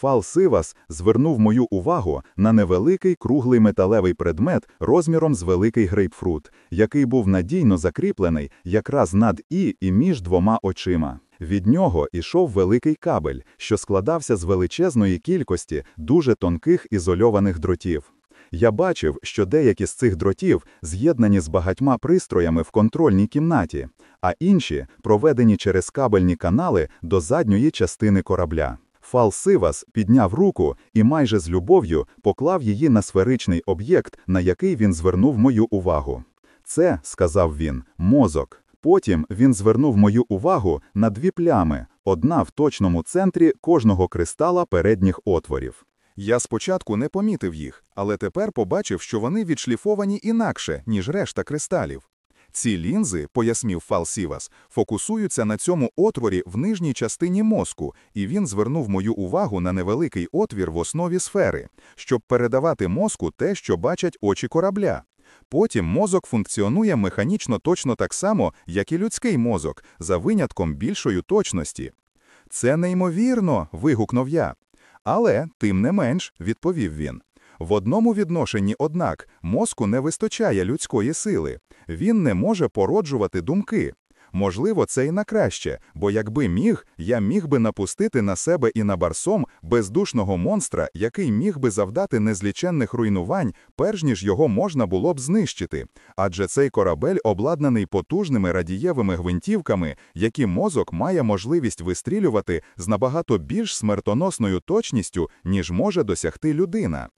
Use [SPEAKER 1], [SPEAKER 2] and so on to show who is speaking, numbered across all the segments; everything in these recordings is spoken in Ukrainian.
[SPEAKER 1] Фал Сивас звернув мою увагу на невеликий круглий металевий предмет розміром з великий грейпфрут, який був надійно закріплений якраз над і і між двома очима. Від нього ішов великий кабель, що складався з величезної кількості дуже тонких ізольованих дротів. Я бачив, що деякі з цих дротів з'єднані з багатьма пристроями в контрольній кімнаті, а інші проведені через кабельні канали до задньої частини корабля. Фал Сивас підняв руку і майже з любов'ю поклав її на сферичний об'єкт, на який він звернув мою увагу. Це, сказав він, мозок. Потім він звернув мою увагу на дві плями, одна в точному центрі кожного кристала передніх отворів.
[SPEAKER 2] Я спочатку не помітив їх, але тепер побачив, що вони відшліфовані інакше, ніж решта кристалів. Ці лінзи, пояснив Фал Сівас, фокусуються на цьому отворі в нижній частині мозку, і він звернув мою увагу на невеликий отвір в основі сфери, щоб передавати мозку те, що бачать очі корабля. Потім мозок функціонує механічно точно так само, як і людський мозок, за винятком більшої точності. Це неймовірно. вигукнув я. Але, тим не менш, відповів він. В одному відношенні, однак, мозку не вистачає людської сили, він не може породжувати думки. Можливо, це і на краще, бо якби міг, я міг би напустити на себе і на барсом бездушного монстра, який міг би завдати незліченних руйнувань, перш ніж його можна було б знищити. Адже цей корабель обладнаний потужними радієвими гвинтівками, які мозок має можливість вистрілювати з набагато більш смертоносною точністю, ніж може досягти людина.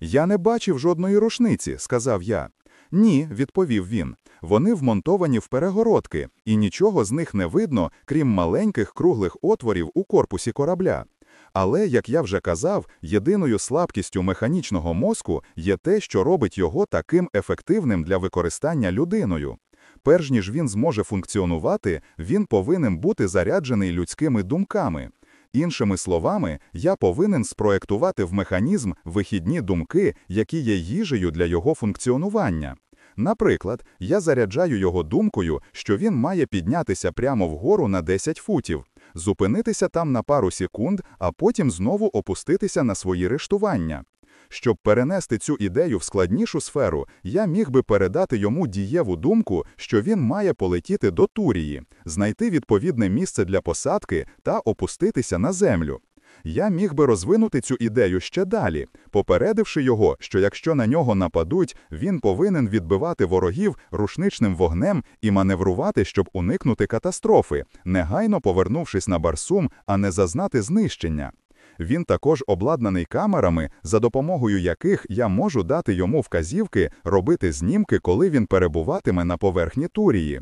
[SPEAKER 2] Я не бачив жодної рушниці, сказав я. Ні, відповів він. Вони вмонтовані в перегородки, і нічого з них не видно, крім маленьких круглих отворів у корпусі корабля. Але, як я вже казав, єдиною слабкістю механічного мозку є те, що робить його таким ефективним для використання людиною. Перш ніж він зможе функціонувати, він повинен бути заряджений людськими думками. Іншими словами, я повинен спроектувати в механізм вихідні думки, які є їжею для його функціонування. Наприклад, я заряджаю його думкою, що він має піднятися прямо вгору на 10 футів, зупинитися там на пару секунд, а потім знову опуститися на свої рештування. Щоб перенести цю ідею в складнішу сферу, я міг би передати йому дієву думку, що він має полетіти до Турії, знайти відповідне місце для посадки та опуститися на землю. Я міг би розвинути цю ідею ще далі, попередивши його, що якщо на нього нападуть, він повинен відбивати ворогів рушничним вогнем і маневрувати, щоб уникнути катастрофи, негайно повернувшись на барсум, а не зазнати знищення. Він також обладнаний камерами, за допомогою яких я можу дати йому вказівки робити знімки, коли він перебуватиме на поверхні Турії.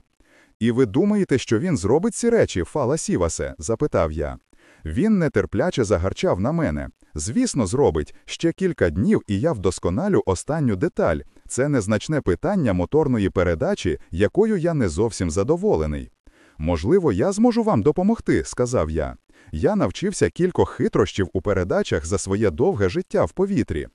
[SPEAKER 2] І ви думаєте, що він зробить ці речі, Фала Сівасе? запитав я. Він нетерпляче загарчав на мене. Звісно, зробить ще кілька днів, і я вдосконалю останню деталь. Це незначне питання моторної передачі, якою я не зовсім задоволений. Можливо, я зможу вам допомогти, сказав я. Я навчився кількох хитрощів у передачах за своє довге життя в повітрі.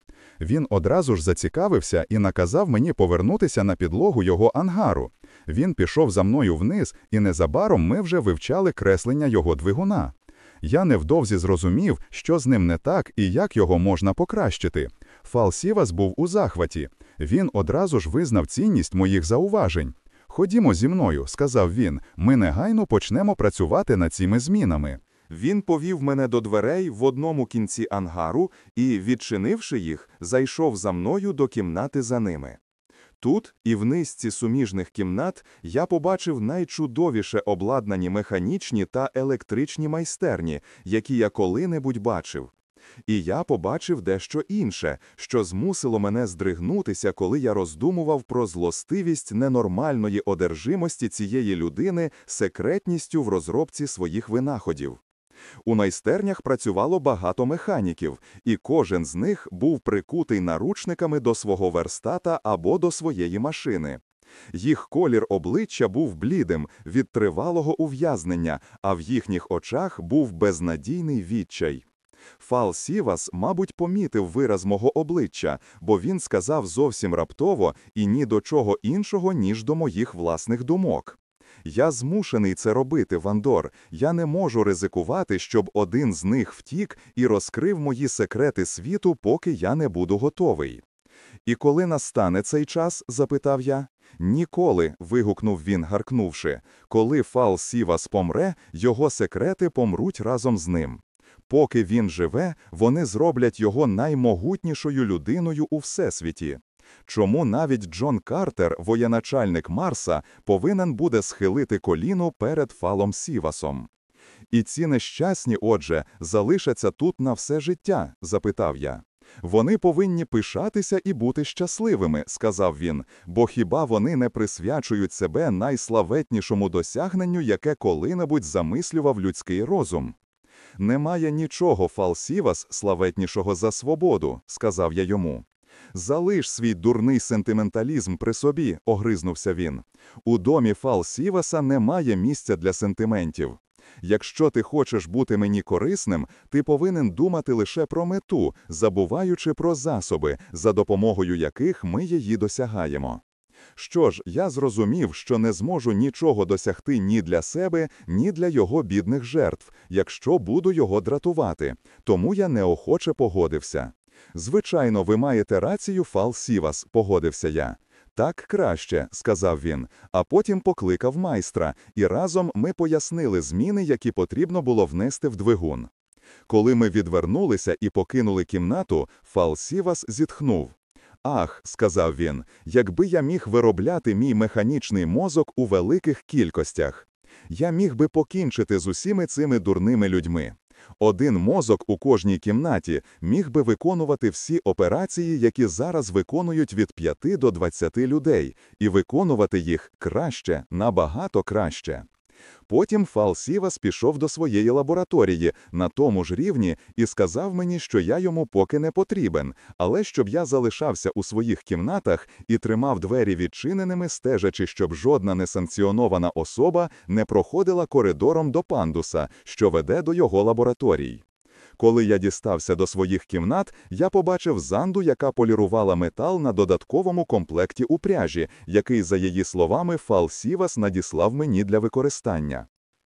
[SPEAKER 2] Він одразу ж зацікавився і наказав мені повернутися на підлогу його ангару. Він пішов за мною вниз, і незабаром ми вже вивчали креслення його двигуна. Я невдовзі зрозумів, що з ним не так і як його можна покращити. Фал Сівас був у захваті. Він одразу ж визнав цінність моїх зауважень. Ходімо зі мною, сказав він, ми негайно почнемо працювати над цими змінами. Він повів мене до дверей в одному кінці ангару і, відчинивши їх, зайшов за мною до кімнати за ними. Тут і в низці суміжних кімнат я побачив найчудовіше обладнані механічні та електричні майстерні, які я коли-небудь бачив. І я побачив дещо інше, що змусило мене здригнутися, коли я роздумував про злостивість ненормальної одержимості цієї людини секретністю в розробці своїх винаходів. У майстернях працювало багато механіків, і кожен з них був прикутий наручниками до свого верстата або до своєї машини. Їх колір обличчя був блідим від тривалого ув'язнення, а в їхніх очах був безнадійний відчай. Фал Сівас, мабуть, помітив вираз мого обличчя, бо він сказав зовсім раптово і ні до чого іншого, ніж до моїх власних думок. Я змушений це робити, Вандор. Я не можу ризикувати, щоб один з них втік і розкрив мої секрети світу, поки я не буду готовий. І коли настане цей час, запитав я. Ніколи, вигукнув він, гаркнувши, коли Фал Сівас помре, його секрети помруть разом з ним. Поки він живе, вони зроблять його наймогутнішою людиною у всесвіті. Чому навіть Джон Картер, воєначальник Марса, повинен буде схилити коліно перед Фалом Сівасом? І ці нещасні, отже, залишаться тут на все життя? запитав я. Вони повинні пишатися і бути щасливими, сказав він, бо хіба вони не присвячують себе найславетнішому досягненню, яке коли-небудь замислював людський розум? Немає нічого фалсівас славетнішого за свободу, сказав я йому. Залиш свій дурний сентименталізм при собі, огризнувся він. У домі Фал Сіваса немає місця для сентиментів. Якщо ти хочеш бути мені корисним, ти повинен думати лише про мету, забуваючи про засоби, за допомогою яких ми її досягаємо. Що ж, я зрозумів, що не зможу нічого досягти ні для себе, ні для його бідних жертв, якщо буду його дратувати, тому я неохоче погодився. Звичайно, ви маєте рацію, Фал Сівас, погодився я. Так краще, сказав він, а потім покликав майстра, і разом ми пояснили зміни, які потрібно було внести в двигун. Коли ми відвернулися і покинули кімнату, Фал Сівас зітхнув. Ах, сказав він, якби я міг виробляти мій механічний мозок у великих кількостях. Я міг би покінчити з усіми цими дурними людьми. Один мозок у кожній кімнаті міг би виконувати всі операції, які зараз виконують від 5 до 20 людей, і виконувати їх краще, набагато краще. Потім Фал Сівас пішов до своєї лабораторії на тому ж рівні і сказав мені, що я йому поки не потрібен, але щоб я залишався у своїх кімнатах і тримав двері відчиненими, стежачи, щоб жодна несанкціонована особа не проходила коридором до пандуса, що веде до його лабораторій. Коли я дістався до своїх кімнат, я побачив занду, яка полірувала метал на додатковому комплекті упряжі, який, за її словами, Фал Сівас надіслав мені для використання.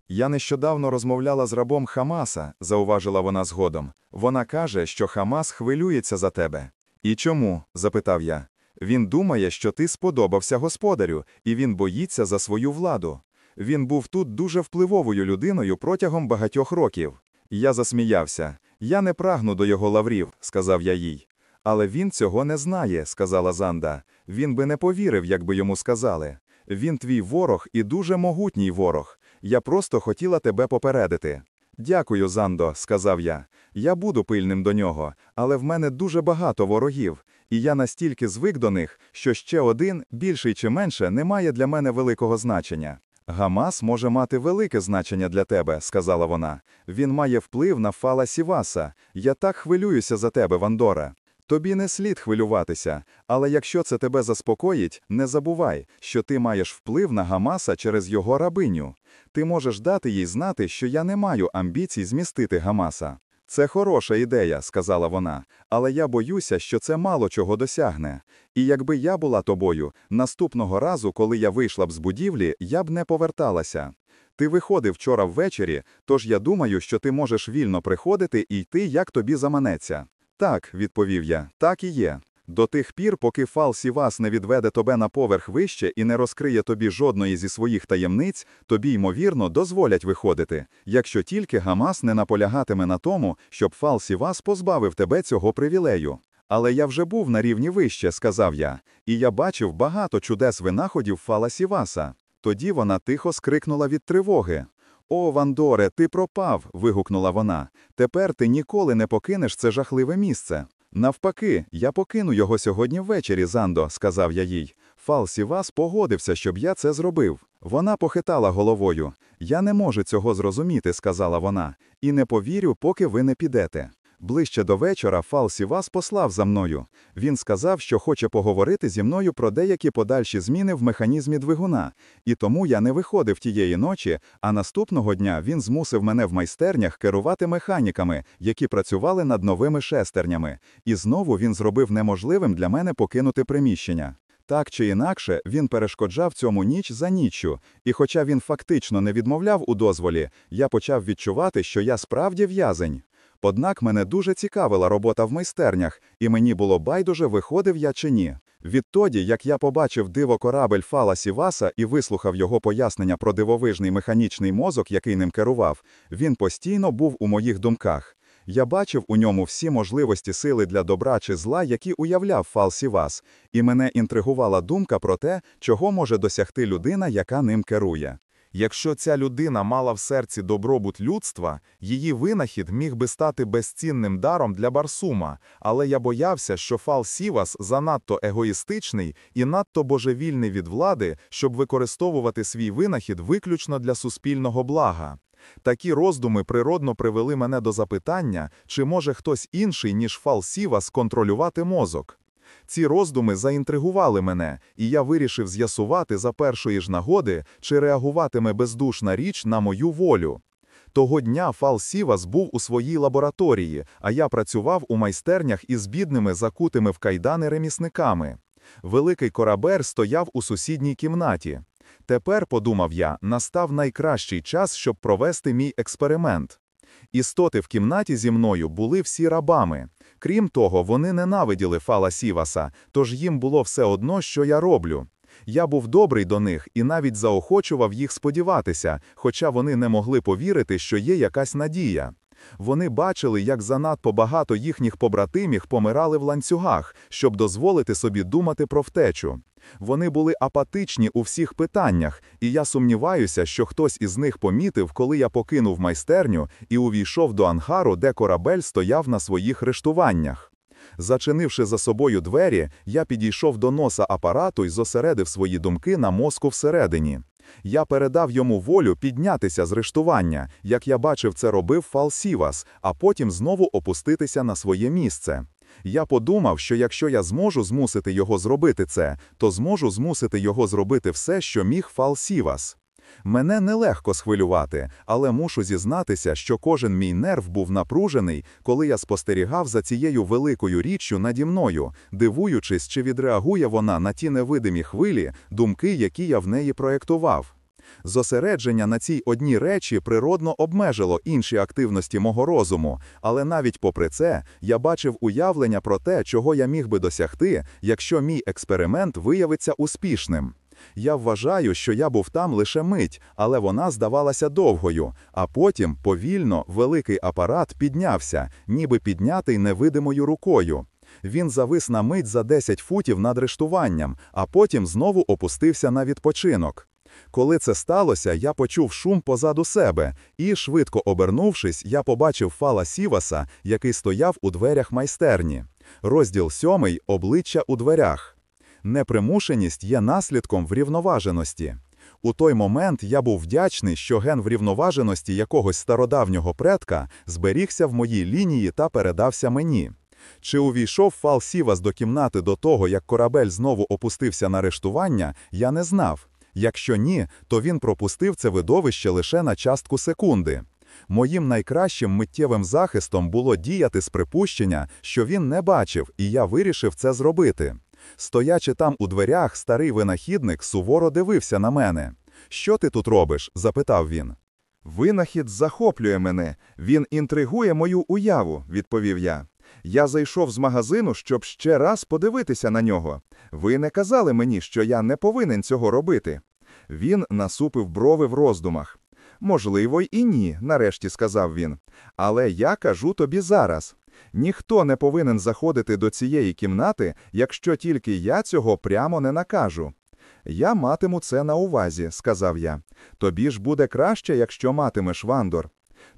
[SPEAKER 2] Я нещодавно розмовляла з рабом Хамаса, зауважила вона згодом. Вона каже, що Хамас хвилюється за тебе. І чому? запитав я. Він думає, що ти сподобався господарю, і він боїться за свою владу. Він був тут дуже впливовою людиною протягом багатьох років. Я засміявся. Я не прагну до його лаврів, сказав я їй. Але він цього не знає, сказала Занда. Він би не повірив, якби йому сказали. Він твій ворог і дуже могутній ворог. Я просто хотіла тебе попередити. Дякую, Зандо, сказав я. Я буду пильним до нього, але в мене дуже багато ворогів, і я настільки звик до них, що ще один, більший чи менше, не має для мене великого значення. Гамас може мати велике значення для тебе, сказала вона. Він має вплив на фала Сіваса. Я так хвилююся за тебе, Вандора. Тобі не слід хвилюватися, але якщо це тебе заспокоїть, не забувай, що ти маєш вплив на Гамаса через його рабиню. Ти можеш дати їй знати, що я не маю амбіцій змістити Гамаса. Це хороша ідея, сказала вона, але я боюся, що це мало чого досягне. І якби я була тобою, наступного разу, коли я вийшла б з будівлі, я б не поверталася. Ти виходив вчора ввечері, тож я думаю, що ти можеш вільно приходити і йти, як тобі заманеться. Так, відповів я, так і є. До тих пір, поки Фал Сівас не відведе тебе на поверх вище і не розкриє тобі жодної зі своїх таємниць, тобі, ймовірно, дозволять виходити, якщо тільки Гамас не наполягатиме на тому, щоб Фал Сівас позбавив тебе цього привілею. Але я вже був на рівні вище, сказав я, і я бачив багато чудес винаходів Фала Сіваса. Тоді вона тихо скрикнула від тривоги. О, Вандоре, ти пропав. вигукнула вона. Тепер ти ніколи не покинеш це жахливе місце. Навпаки, я покину його сьогодні ввечері, Зандо, сказав я їй. Фалсі вас погодився, щоб я це зробив. Вона похитала головою. Я не можу цього зрозуміти, сказала вона, і не повірю, поки ви не підете. Ближче до вечора Фал Сівас послав за мною. Він сказав, що хоче поговорити зі мною про деякі подальші зміни в механізмі двигуна, і тому я не виходив тієї ночі, а наступного дня він змусив мене в майстернях керувати механіками, які працювали над новими шестернями, і знову він зробив неможливим для мене покинути приміщення.
[SPEAKER 1] Так чи інакше, він перешкоджав цьому ніч за ніччю, і хоча він фактично не відмовляв у дозволі, я почав відчувати, що я справді в'язень. Однак мене дуже цікавила робота в майстернях, і мені було байдуже, виходив я чи ні. Відтоді, як я побачив диво корабель Фала Сіваса і вислухав його пояснення про дивовижний механічний мозок, який ним керував, він постійно був у моїх думках. Я бачив у ньому всі можливості сили для добра чи зла, які уявляв Фал Сівас, і мене інтригувала думка про те, чого може досягти людина, яка ним керує.
[SPEAKER 2] Якщо ця людина мала в серці добробут людства, її винахід міг би стати безцінним даром для Барсума, але я боявся, що Фал Сівас занадто егоїстичний і надто божевільний від влади, щоб використовувати свій винахід виключно для суспільного блага. Такі роздуми природно привели мене до запитання, чи може хтось інший, ніж Фал Сівас, контролювати мозок. Ці роздуми заінтригували мене, і я вирішив з'ясувати за першої ж нагоди, чи реагуватиме бездушна річ на мою волю. Того дня Фал Сівас був у своїй лабораторії, а я працював у майстернях із бідними закутими в кайдани ремісниками. Великий корабель стояв у сусідній кімнаті. Тепер, подумав я, настав найкращий час, щоб провести мій експеримент. Істоти в кімнаті зі мною були всі рабами. Крім того, вони ненавиділи Фала Сіваса, тож їм було все одно, що я роблю. Я був добрий до них і навіть заохочував їх сподіватися, хоча вони не могли повірити, що є якась надія. Вони бачили, як занадто багато їхніх побратимів помирали в ланцюгах, щоб дозволити собі думати про втечу. Вони були апатичні у всіх питаннях, і я сумніваюся, що хтось із них помітив, коли я покинув майстерню і увійшов до ангару, де корабель стояв на своїх рештуваннях. Зачинивши за собою двері, я підійшов до носа апарату і зосередив свої думки на мозку всередині. Я передав йому волю піднятися з рештування, як я бачив, це робив Фал Сівас, а потім знову опуститися на своє місце. Я подумав, що якщо я зможу змусити його зробити це, то зможу змусити його зробити все, що міг Фал Сівас. Мене нелегко схвилювати, але мушу зізнатися, що кожен мій нерв був напружений, коли я спостерігав за цією великою річчю наді мною, дивуючись, чи відреагує вона на ті невидимі хвилі, думки, які я в неї проєктував. Зосередження на цій одній речі природно обмежило інші активності мого розуму, але навіть попри це я бачив уявлення про те, чого я міг би досягти, якщо мій експеримент виявиться успішним. Я вважаю, що я був там лише мить, але вона здавалася довгою, а потім повільно великий апарат піднявся, ніби піднятий невидимою рукою. Він завис на мить за 10 футів над рештуванням, а потім знову опустився на відпочинок. Коли це сталося, я почув шум позаду себе, і, швидко обернувшись, я побачив Фала Сіваса, який стояв у дверях майстерні. Розділ сьомий обличчя у дверях. Непримушеність є наслідком врівноваженості. У той момент я був вдячний, що ген врівноваженості якогось стародавнього предка зберігся в моїй лінії та передався мені. Чи увійшов Фал Сівас до кімнати до того, як корабель знову опустився на рештування, я не знав. Якщо ні, то він пропустив це видовище лише на частку секунди. Моїм найкращим миттєвим захистом було діяти з припущення, що він не бачив, і я вирішив це зробити. Стоячи там у дверях, старий винахідник суворо дивився на мене. Що ти тут робиш? запитав він. Винахід захоплює мене, він інтригує мою уяву, відповів я. Я зайшов з магазину, щоб ще раз подивитися на нього. Ви не казали мені, що я не повинен цього робити. Він насупив брови в роздумах. Можливо, і ні, нарешті сказав він. Але я кажу тобі зараз. Ніхто не повинен заходити до цієї кімнати, якщо тільки я цього прямо не накажу. Я матиму це на увазі, сказав я. Тобі ж буде краще, якщо матимеш Вандор.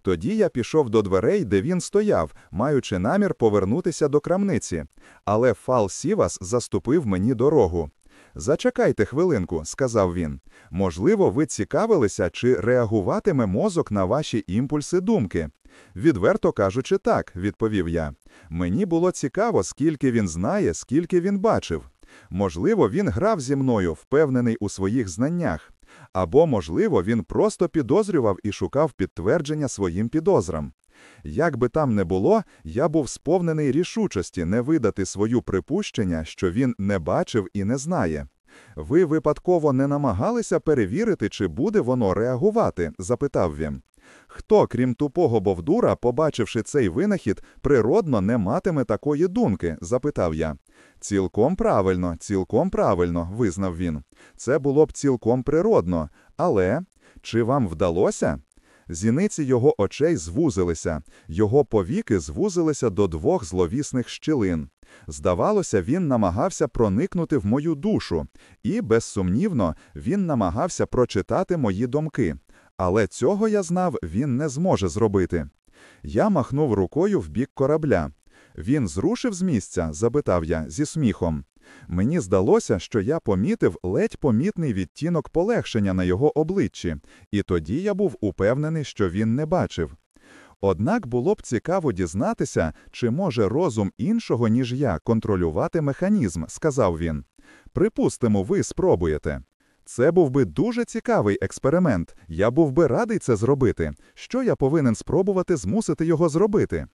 [SPEAKER 2] Тоді я пішов до дверей, де він стояв, маючи намір повернутися до крамниці. Але Фал Сівас заступив мені дорогу. Зачекайте хвилинку, сказав він. Можливо, ви цікавилися, чи реагуватиме мозок на ваші імпульси думки. Відверто кажучи, так, відповів я. Мені було цікаво, скільки він знає, скільки він бачив. Можливо, він грав зі мною, впевнений у своїх знаннях. Або, можливо, він просто підозрював і шукав підтвердження своїм підозрам. Як би там не було, я був сповнений рішучості не видати свою припущення, що він не бачив і не знає. Ви випадково не намагалися перевірити, чи буде воно реагувати? запитав він. Хто, крім тупого Бовдура, побачивши цей винахід, природно не матиме такої думки? запитав я. Цілком правильно, цілком правильно, визнав він. Це було б цілком природно. Але чи вам вдалося? Зіниці його очей звузилися, його повіки звузилися до двох зловісних щілин. Здавалося, він намагався проникнути в мою душу, і, безсумнівно, він намагався прочитати мої думки. Але цього я знав, він не зможе зробити. Я махнув рукою в бік корабля. Він зрушив з місця? запитав я зі сміхом. Мені здалося, що я помітив ледь помітний відтінок полегшення на його обличчі, і тоді я був упевнений, що він не бачив. Однак було б цікаво дізнатися, чи може розум іншого, ніж я, контролювати механізм, сказав він. Припустимо, ви спробуєте. Це був би дуже цікавий експеримент. Я був би радий це зробити. Що я повинен спробувати змусити його зробити?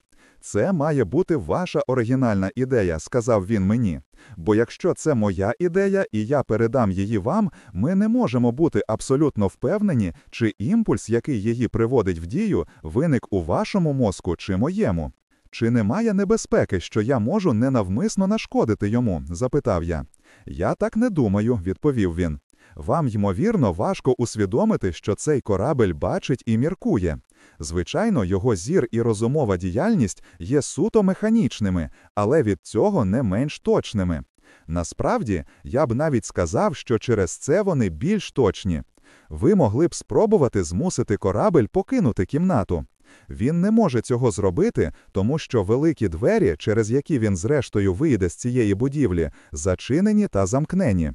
[SPEAKER 2] Це має бути ваша оригінальна ідея, сказав він мені. Бо якщо це моя ідея і я передам її вам, ми не можемо бути абсолютно впевнені, чи імпульс, який її приводить в дію, виник у вашому мозку чи моєму. Чи немає небезпеки, що я можу ненавмисно нашкодити йому? запитав я. Я так не думаю, відповів він. Вам, ймовірно, важко усвідомити, що цей корабель бачить і міркує. Звичайно, його зір і розумова діяльність є суто механічними, але від цього не менш точними. Насправді, я б навіть сказав, що через це вони більш точні. Ви могли б спробувати змусити корабель покинути кімнату. Він не може цього зробити, тому що великі двері, через які він зрештою вийде з цієї будівлі, зачинені та замкнені.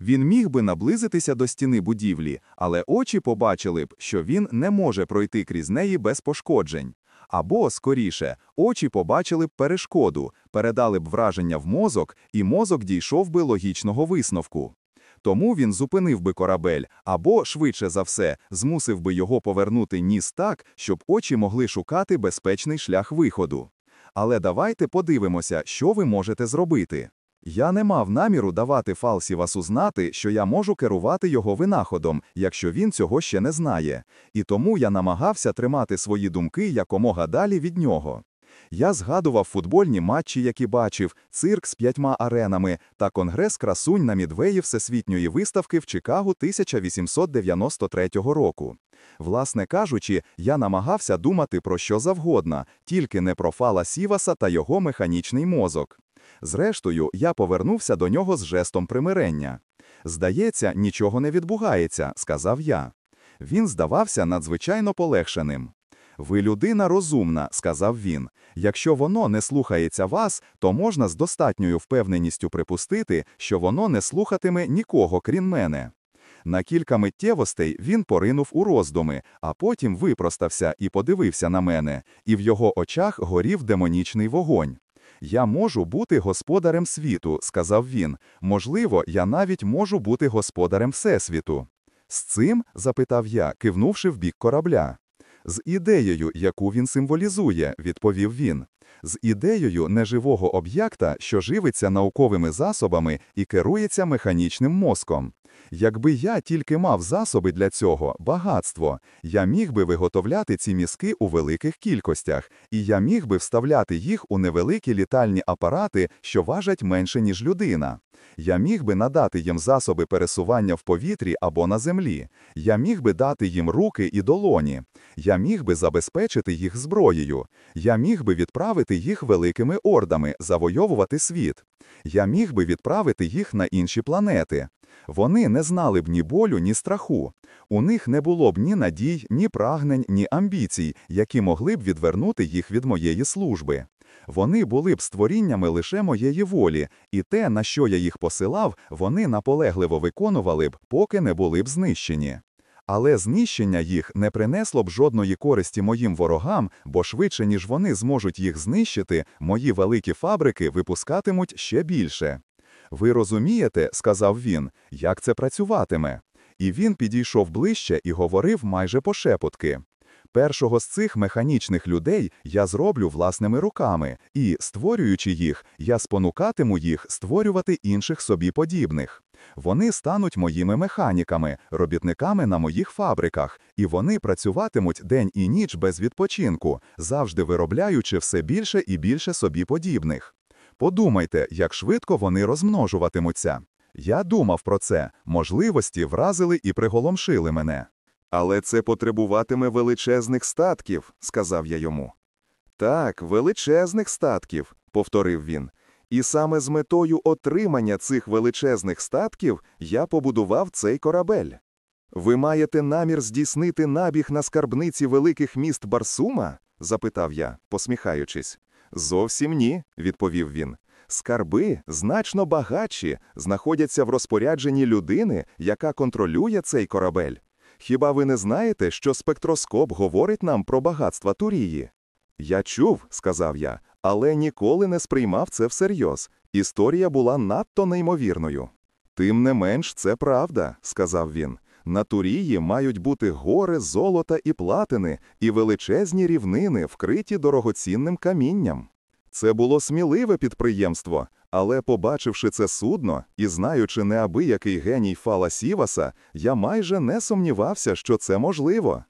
[SPEAKER 2] Він міг би наблизитися до стіни будівлі, але очі побачили б, що він не може пройти крізь неї без пошкоджень. Або, скоріше, очі побачили б перешкоду, передали б враження в мозок, і мозок дійшов би логічного висновку. Тому він зупинив би корабель, або, швидше за все, змусив би його повернути ніс так, щоб очі могли шукати безпечний шлях виходу. Але давайте подивимося, що ви можете зробити. Я не мав наміру давати Фалсівасу знати, що я можу керувати його винаходом, якщо він цього ще не знає, і тому я намагався тримати свої думки якомога далі від нього. Я згадував футбольні матчі, які бачив, цирк з п'ятьма аренами та конгрес красунь на Мідвеї Всесвітньої виставки в Чикаго 1893 року. Власне кажучи, я намагався думати про що завгодно, тільки не про Фала Сіваса та його механічний мозок. Зрештою, я повернувся до нього з жестом примирення. Здається, нічого не відбувається, сказав я. Він здавався надзвичайно полегшеним. Ви людина розумна, сказав він. Якщо воно не слухається вас, то можна з достатньою впевненістю припустити, що воно не слухатиме нікого, крім мене. На кілька миттєвостей він поринув у роздуми, а потім випростався і подивився на мене, і в його очах горів демонічний вогонь. Я можу бути господарем світу, сказав він. Можливо, я навіть можу бути господарем Всесвіту. З цим? запитав я, кивнувши в бік корабля. З ідеєю, яку він символізує, відповів він. З ідеєю неживого об'єкта, що живиться науковими засобами і керується механічним мозком. Якби я тільки мав засоби для цього, багатство, я міг би виготовляти ці мізки у великих кількостях, і я міг би вставляти їх у невеликі літальні апарати, що важать менше, ніж людина. Я міг би надати їм засоби пересування в повітрі або на землі. Я міг би дати їм руки і долоні. Я міг би забезпечити їх зброєю. Я міг би відправити їх великими ордами, завойовувати світ. Я міг би відправити їх на інші планети. Вони не знали б ні болю, ні страху. У них не було б ні надій, ні прагнень, ні амбіцій, які могли б відвернути їх від моєї служби. Вони були б створіннями лише моєї волі, і те, на що я їх посилав, вони наполегливо виконували б, поки не були б знищені. Але знищення їх не принесло б жодної користі моїм ворогам, бо швидше, ніж вони зможуть їх знищити, мої великі фабрики випускатимуть ще більше. Ви розумієте, сказав він, як це працюватиме. І він підійшов ближче і говорив майже пошепотки.
[SPEAKER 1] Першого з цих механічних людей я зроблю власними руками, і, створюючи їх, я спонукатиму їх створювати інших собі подібних. Вони стануть моїми механіками, робітниками на моїх фабриках, і вони працюватимуть день і ніч без відпочинку, завжди виробляючи все більше і більше собі подібних. Подумайте, як швидко вони розмножуватимуться. Я думав про це, можливості вразили і приголомшили мене.
[SPEAKER 2] Але це потребуватиме величезних статків, сказав я йому. Так, величезних статків, повторив він. І саме з метою отримання цих величезних статків я побудував цей корабель. Ви маєте намір здійснити набіг на скарбниці великих міст Барсума? запитав я, посміхаючись. Зовсім ні, відповів він. Скарби, значно багатші, знаходяться в розпорядженні людини, яка контролює цей корабель. Хіба ви не знаєте, що спектроскоп говорить нам про багатства Турії? Я чув, сказав я, але ніколи не сприймав це всерйоз. Історія була надто неймовірною. Тим не менш, це правда, сказав він. На Турії мають бути гори золота і платини, і величезні рівнини, вкриті дорогоцінним камінням. Це було сміливе підприємство, але, побачивши це судно і знаючи неабиякий геній Фала Сіваса, я майже не сумнівався, що це можливо.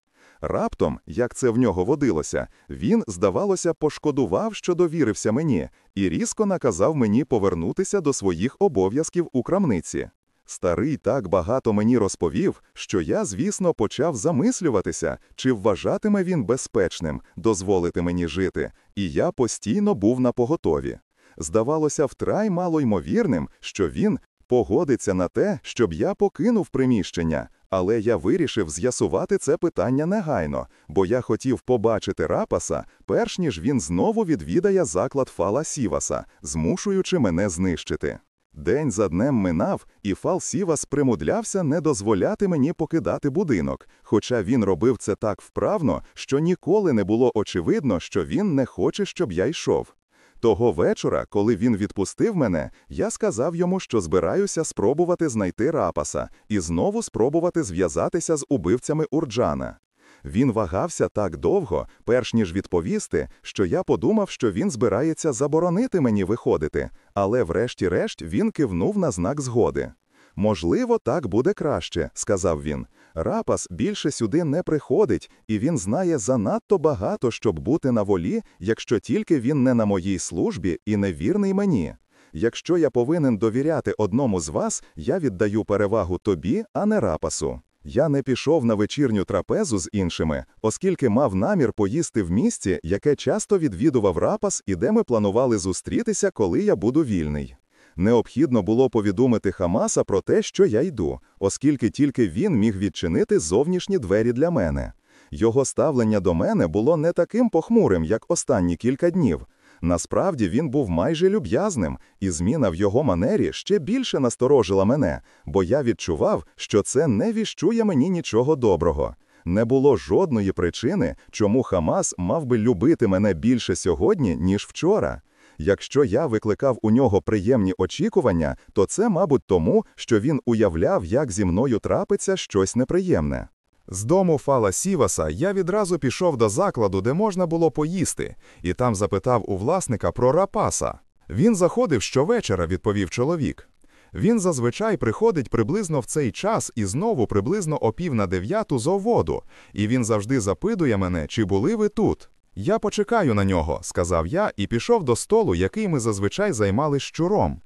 [SPEAKER 2] Раптом, як це в нього водилося, він, здавалося, пошкодував, що довірився мені, і різко наказав мені повернутися до своїх обов'язків у крамниці. Старий так багато мені розповів, що я, звісно, почав замислюватися, чи вважатиме він безпечним дозволити мені жити, і я постійно був на поготові. Здавалося втрай малоймовірним, що він погодиться на те, щоб я покинув приміщення, але я вирішив з'ясувати це питання негайно, бо я хотів побачити рапаса, перш ніж він знову відвідає заклад Фала Сіваса, змушуючи мене знищити. День за днем минав, і Фал Сівас примудлявся не дозволяти мені покидати будинок, хоча він робив це так вправно, що ніколи не було очевидно, що він не хоче, щоб я йшов. Того вечора, коли він відпустив мене, я сказав йому, що збираюся спробувати знайти рапаса і знову спробувати зв'язатися з убивцями Урджана. Він вагався так довго, перш ніж відповісти, що я подумав, що він збирається заборонити мені виходити, але врешті-решт він кивнув на знак згоди. Можливо, так буде краще, сказав він. Рапас більше сюди не приходить, і він знає занадто багато, щоб бути на волі, якщо тільки він не на моїй службі і не вірний мені. Якщо я повинен довіряти одному з вас, я віддаю перевагу тобі, а не рапасу. Я не пішов на вечірню трапезу з іншими, оскільки мав намір поїсти в місці, яке часто відвідував рапас і де ми планували зустрітися, коли я буду вільний. Необхідно було повідомити Хамаса про те, що я йду, оскільки тільки він міг відчинити зовнішні двері для мене. Його ставлення до мене було не таким похмурим, як останні кілька днів. Насправді він був майже люб'язним, і зміна в його манері ще більше насторожила мене, бо я відчував, що це не віщує мені нічого доброго. Не було жодної причини, чому Хамас мав би любити мене більше сьогодні, ніж вчора. Якщо я викликав у нього приємні очікування, то це, мабуть, тому, що він уявляв, як зі мною трапиться щось неприємне. З дому Фала Сіваса я відразу пішов до закладу, де можна було поїсти, і там запитав у власника про рапаса. Він заходив щовечора, відповів чоловік. Він зазвичай приходить приблизно в цей час і знову приблизно о пів на дев'яту зо воду, і він завжди запитує мене, чи були ви тут. Я почекаю на нього, сказав я і пішов до столу, який ми зазвичай займали щуром.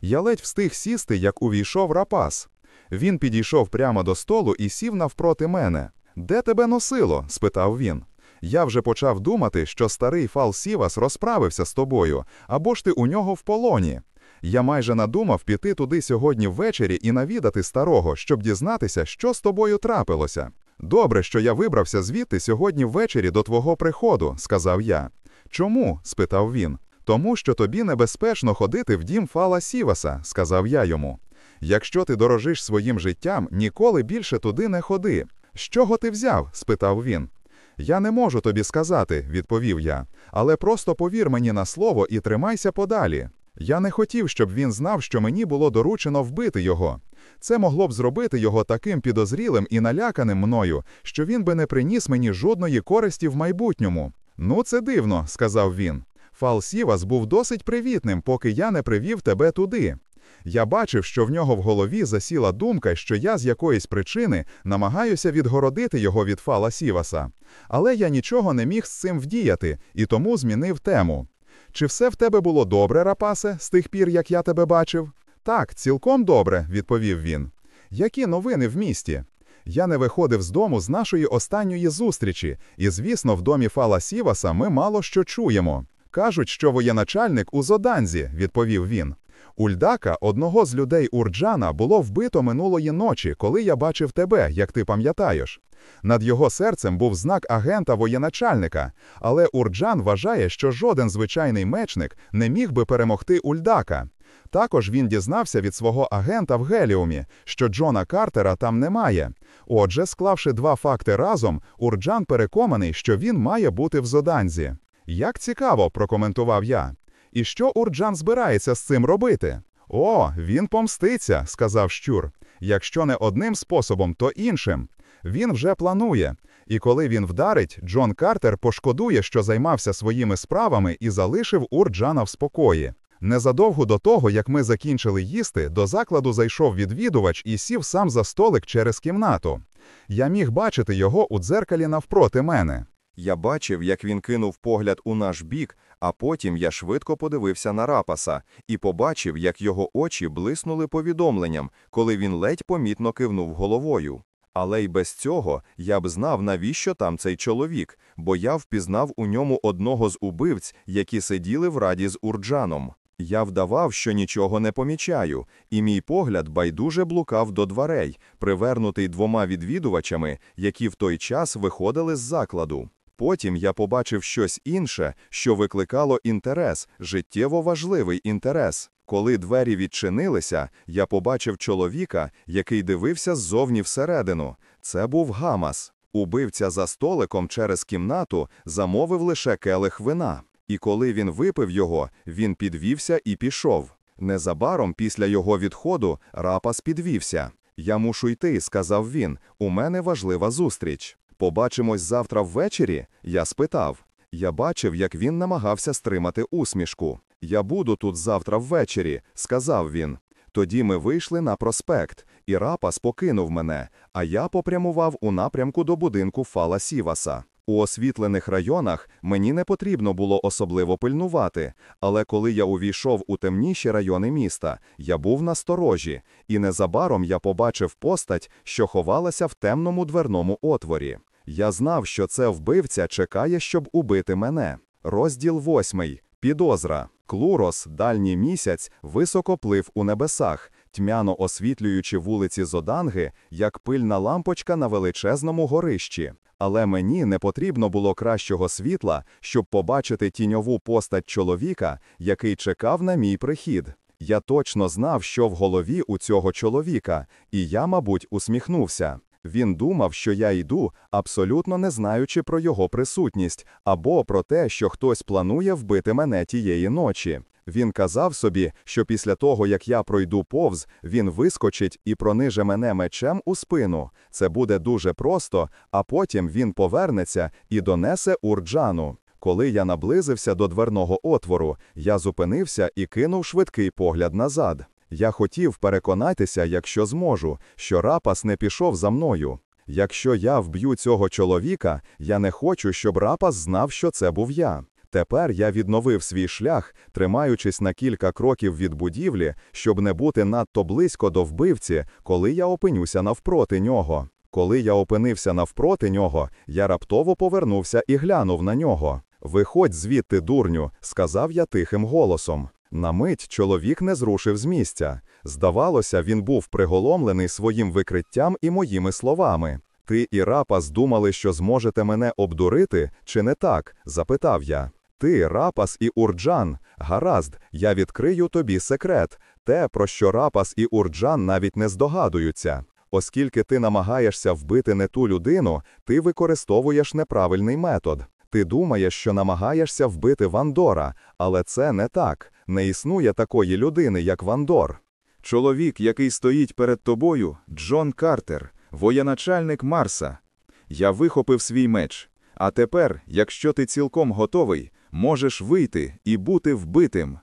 [SPEAKER 2] Я ледь встиг сісти, як увійшов рапас. Він підійшов прямо до столу і сів навпроти мене. Де тебе носило? спитав він. Я вже почав думати, що старий Фал Сівас розправився з тобою, або ж ти у нього в полоні. Я майже надумав піти туди сьогодні ввечері і навідати старого, щоб дізнатися, що з тобою трапилося. Добре, що я вибрався звідти сьогодні ввечері до твого приходу, сказав я. Чому? спитав він. Тому що тобі небезпечно ходити в дім Фала Сіваса, сказав я йому. Якщо ти дорожиш своїм життям, ніколи більше туди не ходи. З чого ти взяв? спитав він. Я не можу тобі сказати, відповів я, але просто повір мені на слово і тримайся подалі.
[SPEAKER 1] Я не хотів, щоб він знав, що мені було доручено вбити його. Це могло б зробити його таким підозрілим і наляканим мною, що він би не приніс мені жодної користі в майбутньому. Ну, це дивно, сказав він. Фал Сівас був досить привітним, поки я не привів тебе туди. Я бачив, що в нього в голові засіла думка, що я з якоїсь причини намагаюся відгородити його від Фала Сіваса. Але я нічого не міг з цим вдіяти і тому змінив тему. Чи все в тебе було добре, рапасе, з тих пір, як я тебе бачив? Так, цілком добре, відповів він. Які новини в місті? Я не виходив з дому з нашої останньої зустрічі, і, звісно, в домі Фала Сіваса ми мало що чуємо. Кажуть, що воєначальник у Зоданзі, відповів він. Ульдака, одного з людей Урджана, було вбито минулої ночі, коли я бачив тебе, як ти пам'ятаєш. Над його серцем був знак агента воєначальника, але Урджан вважає, що жоден звичайний мечник не міг би перемогти Ульдака. Також він дізнався від свого агента в Геліумі, що Джона Картера там немає. Отже, склавши два факти разом, Урджан переконаний, що він має бути в Зоданзі. Як цікаво, прокоментував я. І що Урджан збирається з цим робити? О, він помститься, сказав щур. Якщо не одним способом, то іншим. Він вже планує. І коли він вдарить, Джон Картер пошкодує, що займався своїми справами і залишив Урджана в спокої. Незадовго до того, як ми закінчили їсти, до закладу зайшов відвідувач і сів сам за столик через кімнату. Я міг бачити його у дзеркалі навпроти мене.
[SPEAKER 2] Я бачив, як він кинув погляд у наш бік, а потім я швидко подивився на рапаса і побачив, як його очі блиснули повідомленням, коли він ледь помітно кивнув головою. Але й без цього я б знав, навіщо там цей чоловік, бо я впізнав у ньому одного з убивць, які сиділи в раді з Урджаном. Я вдавав, що нічого не помічаю, і мій погляд байдуже блукав до дверей, привернутий двома відвідувачами, які в той час виходили з закладу. Потім я побачив щось інше, що викликало інтерес, життєво важливий інтерес. Коли двері відчинилися, я побачив чоловіка, який дивився ззовні всередину. Це був Гамас. Убивця за столиком через кімнату замовив лише келих вина. І коли він випив його, він підвівся і пішов. Незабаром після його відходу рапас підвівся. Я мушу йти, сказав він. У мене важлива зустріч. Побачимось завтра ввечері? Я спитав. Я бачив, як він намагався стримати усмішку. Я буду тут завтра ввечері, сказав він. Тоді ми вийшли на проспект, і рапас покинув мене, а я попрямував у напрямку до будинку Фала Сіваса. У освітлених районах мені не потрібно було особливо пильнувати, але коли я увійшов у темніші райони міста, я був насторожі, і незабаром я побачив постать, що ховалася в темному дверному отворі. Я знав, що це вбивця чекає, щоб убити мене. Розділ восьмий. Підозра. Клурос, дальній місяць, високо плив у небесах, тьмяно освітлюючи вулиці Зоданги, як пильна лампочка на величезному горищі. Але мені не потрібно було кращого світла, щоб побачити тіньову постать чоловіка, який чекав на мій прихід. Я точно знав, що в голові у цього чоловіка, і я, мабуть, усміхнувся. Він думав, що я йду, абсолютно не знаючи про його присутність або про те, що хтось планує вбити мене тієї ночі. Він казав собі, що після того, як я пройду повз, він вискочить і прониже мене мечем у спину. Це буде дуже просто, а потім він повернеться і донесе урджану. Коли я наблизився до дверного отвору, я зупинився і кинув швидкий погляд назад. Я хотів переконатися, якщо зможу, що рапас не пішов за мною. Якщо я вб'ю цього чоловіка, я не хочу, щоб рапас знав, що це був я. Тепер я відновив свій шлях, тримаючись на кілька кроків від будівлі, щоб не бути надто близько до вбивці, коли я опинюся навпроти нього. Коли я опинився навпроти нього, я раптово повернувся і глянув на нього. Виходь звідти, дурню, сказав я тихим голосом. На мить чоловік не зрушив з місця. Здавалося, він був приголомлений своїм викриттям і моїми словами. Ти і рапас думали, що зможете мене обдурити, чи не так? запитав я. Ти, рапас і урджан, гаразд, я відкрию тобі секрет, те, про що рапас і урджан навіть не здогадуються. Оскільки ти намагаєшся вбити не ту людину, ти використовуєш неправильний метод.
[SPEAKER 3] Ти думаєш, що намагаєшся вбити Вандора, але це не так. Не існує такої людини, як Вандор.
[SPEAKER 2] Чоловік, який стоїть перед тобою, Джон Картер, воєначальник Марса. Я вихопив свій меч. А тепер, якщо ти цілком готовий, можеш вийти і бути вбитим.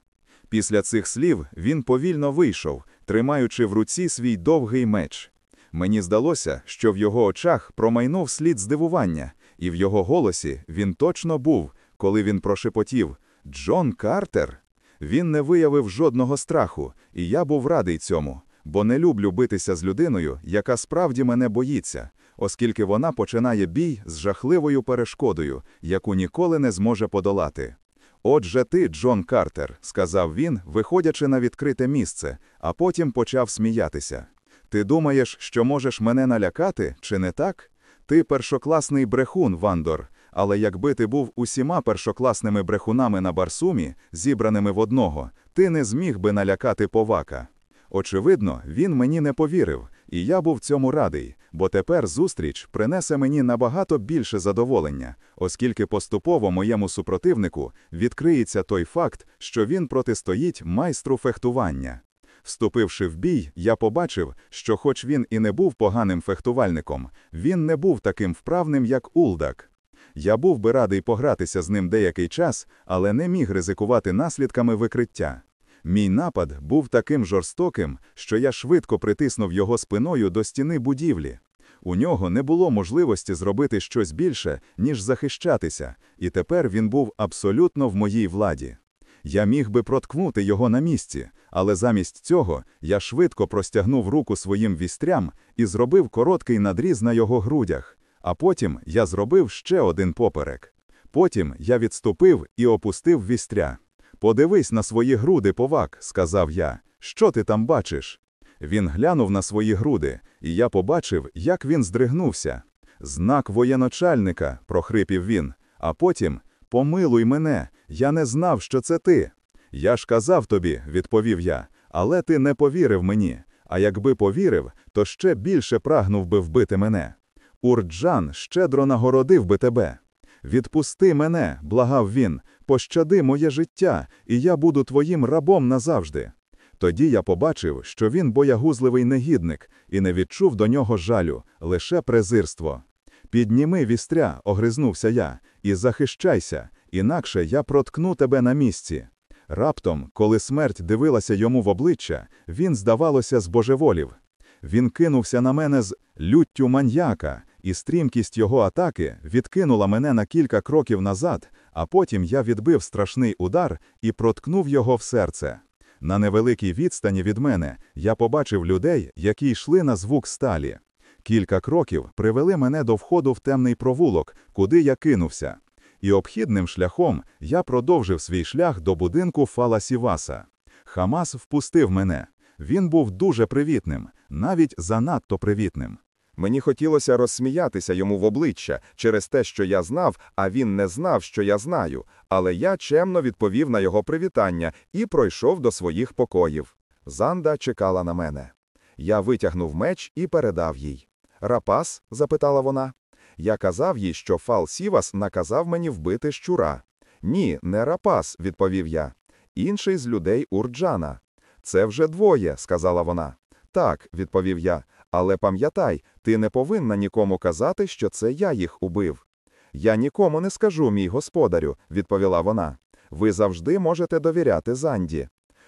[SPEAKER 2] Після цих слів він повільно вийшов, тримаючи в руці свій довгий меч. Мені здалося, що в його очах промайнув слід здивування, і в його голосі він точно був, коли він прошепотів Джон Картер. Він не виявив жодного страху, і я був радий цьому, бо не люблю битися з людиною, яка справді мене боїться, оскільки вона починає бій з жахливою перешкодою, яку ніколи не зможе подолати. Отже, ти, Джон Картер, сказав він, виходячи на відкрите місце, а потім почав сміятися. Ти думаєш, що можеш мене налякати, чи не так? Ти першокласний брехун, Вандор, але якби ти був усіма першокласними брехунами на Барсумі, зібраними в одного, ти не зміг би налякати повака. Очевидно, він мені не повірив, і я був цьому радий, бо тепер зустріч принесе мені набагато більше задоволення, оскільки поступово моєму супротивнику відкриється той факт, що він протистоїть майстру фехтування. Вступивши в бій, я побачив, що, хоч він і не був поганим фехтувальником, він не був таким вправним, як Улдак. Я був би радий погратися з ним деякий час, але не міг ризикувати наслідками викриття. Мій напад був таким жорстоким, що я швидко притиснув його спиною до стіни будівлі. У нього не було можливості зробити щось більше, ніж захищатися, і тепер він був абсолютно в моїй владі. Я міг би проткнути його на місці, але замість цього я швидко простягнув руку своїм вістрям і зробив короткий надріз на його грудях, а потім я зробив ще один поперек. Потім я відступив і опустив вістря. Подивись на свої груди, повак, сказав я. Що ти там бачиш? Він глянув на свої груди, і я побачив, як він здригнувся. Знак воєначальника, прохрипів він, а потім помилуй мене, я не знав, що це ти. Я ж казав тобі, відповів я, але ти не повірив мені. А якби повірив, то ще більше прагнув би вбити мене. Урджан щедро нагородив би тебе. Відпусти мене, благав він, пощади моє життя, і я буду твоїм рабом назавжди. Тоді я побачив, що він боягузливий негідник, і не відчув до нього жалю, лише презирство. Підніми вістря, огризнувся я, і захищайся, інакше я проткну тебе на місці. Раптом, коли смерть дивилася йому в обличчя, він, здавалося, збожеволів. Він кинувся на мене з люттю маньяка, і стрімкість його атаки відкинула мене на кілька кроків назад, а потім я відбив страшний удар і проткнув його в серце. На невеликій відстані від мене я побачив людей, які йшли на звук сталі. Кілька кроків привели мене до входу в темний провулок, куди я кинувся. І обхідним шляхом я продовжив свій шлях до будинку Фала Сіваса. Хамас впустив мене. Він був дуже привітним, навіть занадто привітним.
[SPEAKER 3] Мені хотілося розсміятися йому в обличчя через те, що я знав, а він не знав, що я знаю, але я чемно відповів на його привітання і пройшов до своїх покоїв. Занда чекала на мене. Я витягнув меч і передав їй. Рапас? запитала вона. Я казав їй, що Фал Сівас наказав мені вбити щура. Ні, не рапас, відповів я. Інший з людей Урджана. Це вже двоє, сказала вона. Так, відповів я, але пам'ятай, ти не повинна нікому казати, що це я їх убив. Я нікому не скажу, мій господарю, відповіла вона. Ви завжди можете довіряти Занді.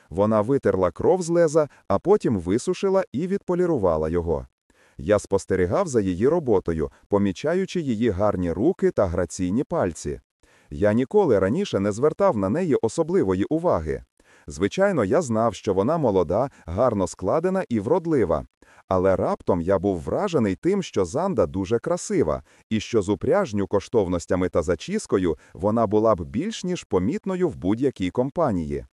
[SPEAKER 3] Вона витерла кров з леза, а потім висушила і відполірувала його. Я спостерігав за її роботою, помічаючи її гарні руки та граційні пальці. Я ніколи раніше не звертав на неї особливої уваги. Звичайно, я знав, що вона молода, гарно складена і вродлива. Але раптом я був вражений тим, що Занда дуже красива, і що з упряжню коштовностями та зачіскою вона була б більш ніж помітною в будь-якій компанії.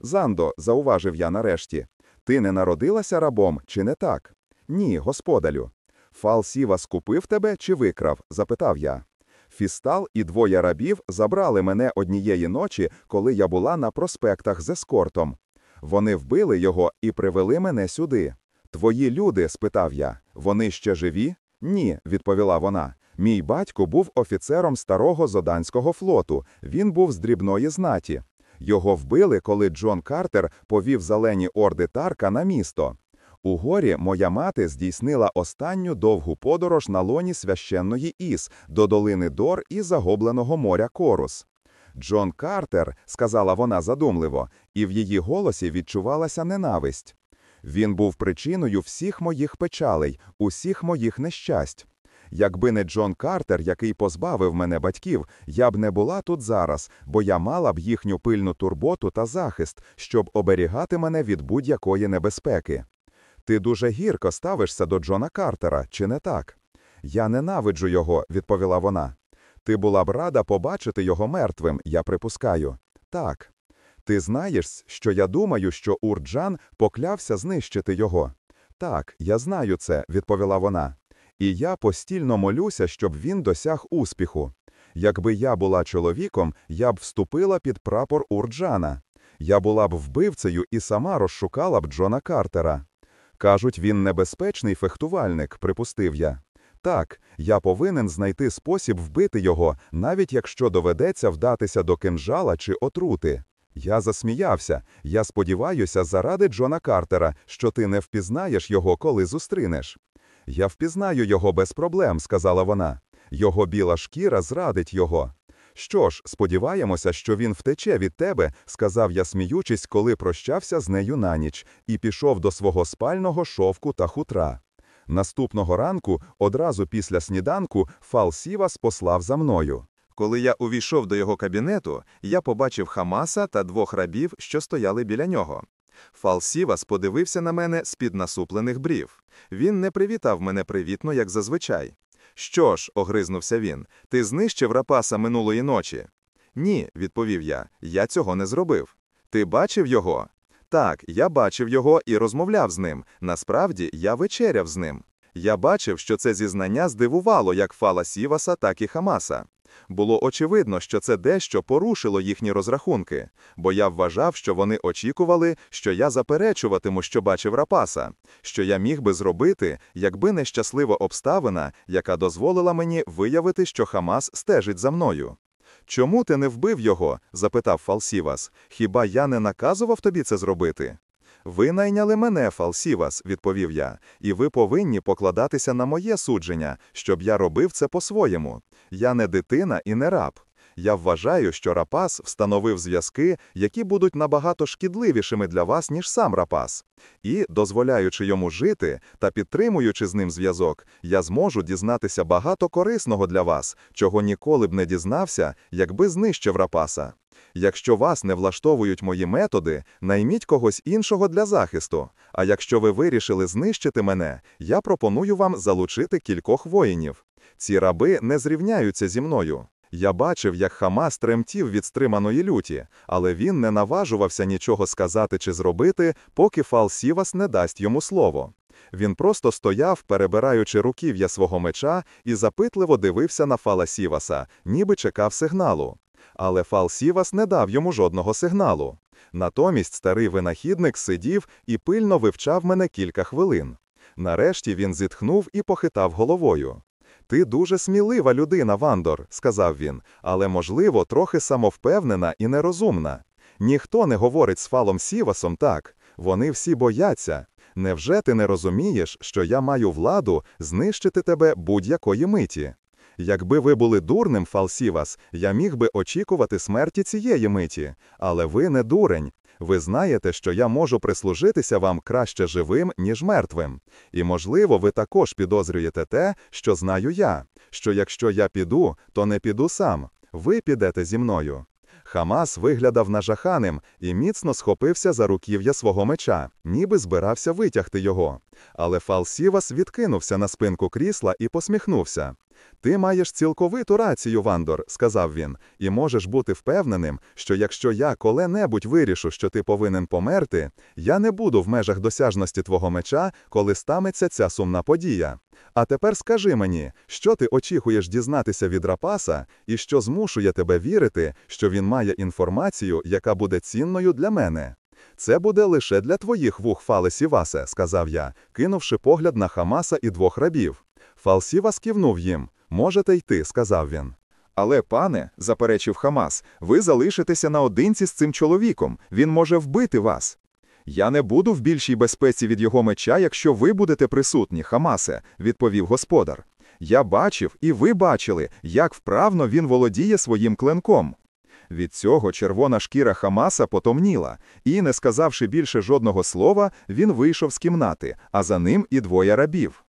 [SPEAKER 3] Зандо, зауважив я нарешті, ти не народилася рабом, чи не так? Ні, господарю. Фал Сіва скупив тебе чи викрав? запитав я. Фістал і двоє рабів забрали мене однієї ночі, коли я була на проспектах з ескортом. Вони вбили його і привели мене сюди. Твої люди, спитав я, вони ще живі? Ні, відповіла вона. Мій батько був офіцером старого Зоданського флоту, він був з дрібної знаті. Його вбили, коли Джон Картер повів зелені орди Тарка на місто. У горі моя мати здійснила останню довгу подорож на лоні священної Іс до долини Дор і загубленого моря Корус. Джон Картер, сказала вона задумливо, і в її голосі відчувалася ненависть. Він був причиною всіх моїх печалей, усіх моїх нещасть. Якби не Джон Картер, який позбавив мене батьків, я б не була тут зараз, бо я мала б їхню пильну турботу та захист, щоб оберігати мене від будь-якої небезпеки. Ти дуже гірко ставишся до Джона Картера, чи не так? Я ненавиджу його, відповіла вона. Ти була б рада побачити його мертвим, я припускаю. Так. Ти знаєш, що я думаю, що Урджан поклявся знищити його. Так, я знаю це, відповіла вона. І я постільно молюся, щоб він досяг успіху. Якби я була чоловіком, я б вступила під прапор Урджана. Я була б вбивцею і сама розшукала б Джона Картера. Кажуть, він небезпечний фехтувальник, припустив я. Так, я повинен знайти спосіб вбити його, навіть якщо доведеться вдатися до кинжала чи отрути. Я засміявся. Я сподіваюся, заради Джона Картера, що ти не впізнаєш його, коли зустрінеш. Я впізнаю його без проблем, сказала вона. Його біла шкіра зрадить його. Що ж, сподіваємося, що він втече від тебе, сказав я, сміючись, коли прощався з нею на ніч, і пішов до свого спального шовку та хутра. Наступного ранку, одразу після сніданку, Фал Сівас послав за мною.
[SPEAKER 2] Коли я увійшов до його кабінету, я побачив Хамаса та двох рабів, що стояли біля нього. Фалсівас подивився на мене з-під насуплених брів. Він не привітав мене привітно, як зазвичай. Що ж, огризнувся він, ти знищив рапаса минулої ночі? Ні, відповів я, я цього не зробив. Ти бачив його? Так, я бачив його і розмовляв з ним. Насправді, я вечеряв з ним. Я бачив, що це зізнання здивувало як Фала Сіваса, так і Хамаса. Було очевидно, що це дещо порушило їхні розрахунки, бо я вважав, що вони очікували, що я заперечуватиму, що бачив рапаса, що я міг би зробити, якби нещаслива обставина, яка дозволила мені виявити, що Хамас стежить за мною. Чому ти не вбив його? запитав Фалсівас. Хіба я не наказував тобі це зробити? Ви найняли мене, Фалсівас, відповів я, і ви повинні покладатися на моє судження, щоб я робив це по-своєму. Я не дитина і не раб. Я вважаю, що рапас встановив зв'язки, які будуть набагато шкідливішими для вас, ніж сам рапас. І, дозволяючи йому жити та підтримуючи з ним зв'язок, я зможу дізнатися багато корисного для вас, чого ніколи б не дізнався, якби знищив рапаса. Якщо вас не влаштовують мої методи, найміть когось іншого для захисту. А якщо ви вирішили знищити мене, я пропоную вам залучити кількох воїнів. Ці раби не зрівняються зі мною. Я бачив, як Хамас тремтів від стриманої люті, але він не наважувався нічого сказати чи зробити, поки Фал Сівас не дасть йому слово. Він просто стояв, перебираючи руків'я свого меча, і запитливо дивився на Фала Сіваса, ніби чекав сигналу. Але Фал Сівас не дав йому жодного сигналу. Натомість старий винахідник сидів і пильно вивчав мене кілька хвилин. Нарешті він зітхнув і похитав головою. Ти дуже смілива людина, Вандор, сказав він, але, можливо, трохи самовпевнена і нерозумна. Ніхто не говорить з Фалом Сівасом так. Вони всі бояться. Невже ти не розумієш, що я маю владу знищити тебе будь-якої миті? Якби ви були дурним, Фалсівас, я міг би очікувати смерті цієї миті, але ви не дурень. Ви знаєте, що я можу прислужитися вам краще живим, ніж мертвим. І, можливо, ви також підозрюєте те, що знаю я, що якщо я піду, то не піду сам. Ви підете зі мною. Хамас виглядав нажаханим і міцно схопився за руків'я свого меча, ніби збирався витягти його. Але Фалсівас відкинувся на спинку крісла і посміхнувся. Ти маєш цілковиту рацію, Вандор, сказав він, і можеш бути впевненим, що якщо я коли-небудь вирішу, що ти повинен померти, я не буду в межах досяжності твого меча, коли станеться ця сумна подія. А тепер скажи мені, що ти очікуєш дізнатися від рапаса, і що змушує тебе вірити, що він має інформацію, яка буде цінною для мене. Це буде лише для твоїх вух Фалесівасе, сказав я, кинувши погляд на Хамаса і двох рабів. Фалсівас кивнув їм.
[SPEAKER 1] Можете йти, сказав він.
[SPEAKER 2] Але, пане, заперечив Хамас, ви залишитеся наодинці з цим чоловіком. Він може вбити вас. Я не буду в більшій безпеці від його меча, якщо ви будете присутні, Хамасе, відповів господар. Я бачив, і ви бачили, як вправно він володіє своїм клинком. Від цього червона шкіра Хамаса потомніла, і, не сказавши більше жодного слова, він вийшов з кімнати, а за ним і двоє рабів.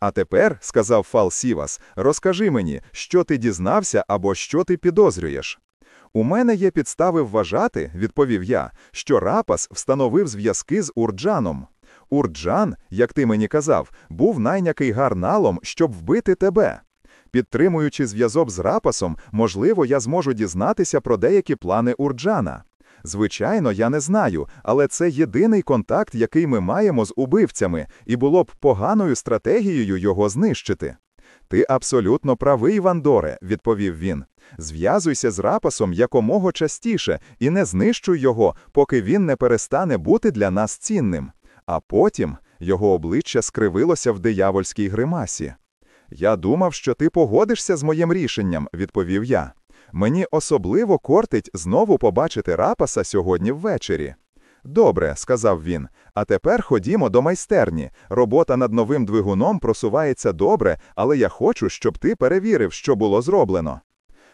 [SPEAKER 2] А тепер, сказав Фал Сівас, розкажи мені, що ти дізнався або що ти підозрюєш. У мене є підстави вважати, відповів я, що Рапас встановив зв'язки з Урджаном. Урджан, як ти мені казав, був найнякий гарналом, щоб вбити тебе. Підтримуючи зв'язок з Рапасом, можливо, я зможу дізнатися про деякі плани Урджана. Звичайно, я не знаю, але це єдиний контакт, який ми маємо з убивцями, і було б поганою стратегією його знищити. Ти абсолютно правий, Вандоре, відповів він. Зв'язуйся з рапасом якомога частіше і не знищуй його, поки він не перестане бути для нас цінним. А потім його обличчя скривилося в диявольській гримасі. Я думав, що ти погодишся з моїм рішенням, відповів я. Мені особливо кортить знову побачити рапаса сьогодні ввечері. Добре, сказав він. А тепер ходімо до майстерні. Робота над новим двигуном просувається добре, але я хочу, щоб ти перевірив, що було зроблено.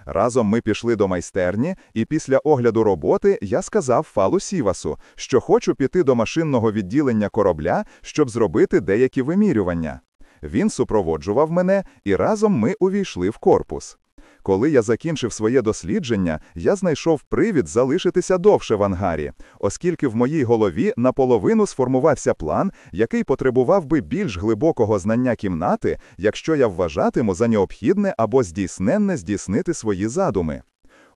[SPEAKER 2] Разом ми пішли до майстерні, і після огляду роботи я сказав Фалу Сівасу, що хочу піти до машинного відділення корабля, щоб зробити деякі вимірювання. Він супроводжував мене, і разом ми увійшли в корпус. Коли я закінчив своє дослідження, я знайшов привід залишитися довше в ангарі, оскільки в моїй голові наполовину сформувався план, який потребував би більш глибокого знання кімнати, якщо я вважатиму за необхідне або здійсненне здійснити свої задуми.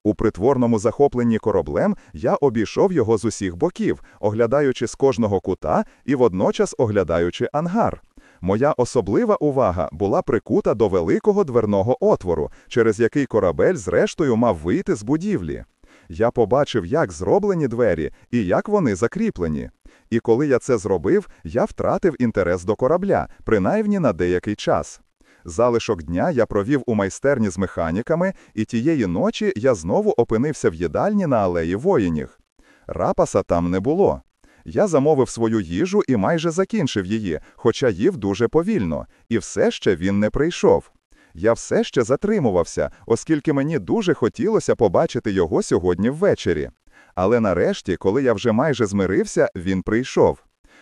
[SPEAKER 2] У притворному захопленні кораблем я обійшов його з усіх боків, оглядаючи з кожного кута і водночас оглядаючи ангар. Моя особлива увага була прикута до великого дверного отвору, через який корабель зрештою мав вийти з будівлі. Я побачив, як зроблені двері і як вони закріплені. І коли я це зробив, я втратив інтерес до корабля, принаймні на деякий час. Залишок дня я провів у майстерні з механіками, і тієї ночі я знову опинився в їдальні на алеї воїнів. Рапаса там не було. Я замовив свою їжу і майже закінчив її, хоча їв дуже повільно, і все ще він не прийшов. Я все ще затримувався, оскільки мені дуже хотілося побачити його сьогодні ввечері. Але нарешті, коли я вже майже змирився, він прийшов.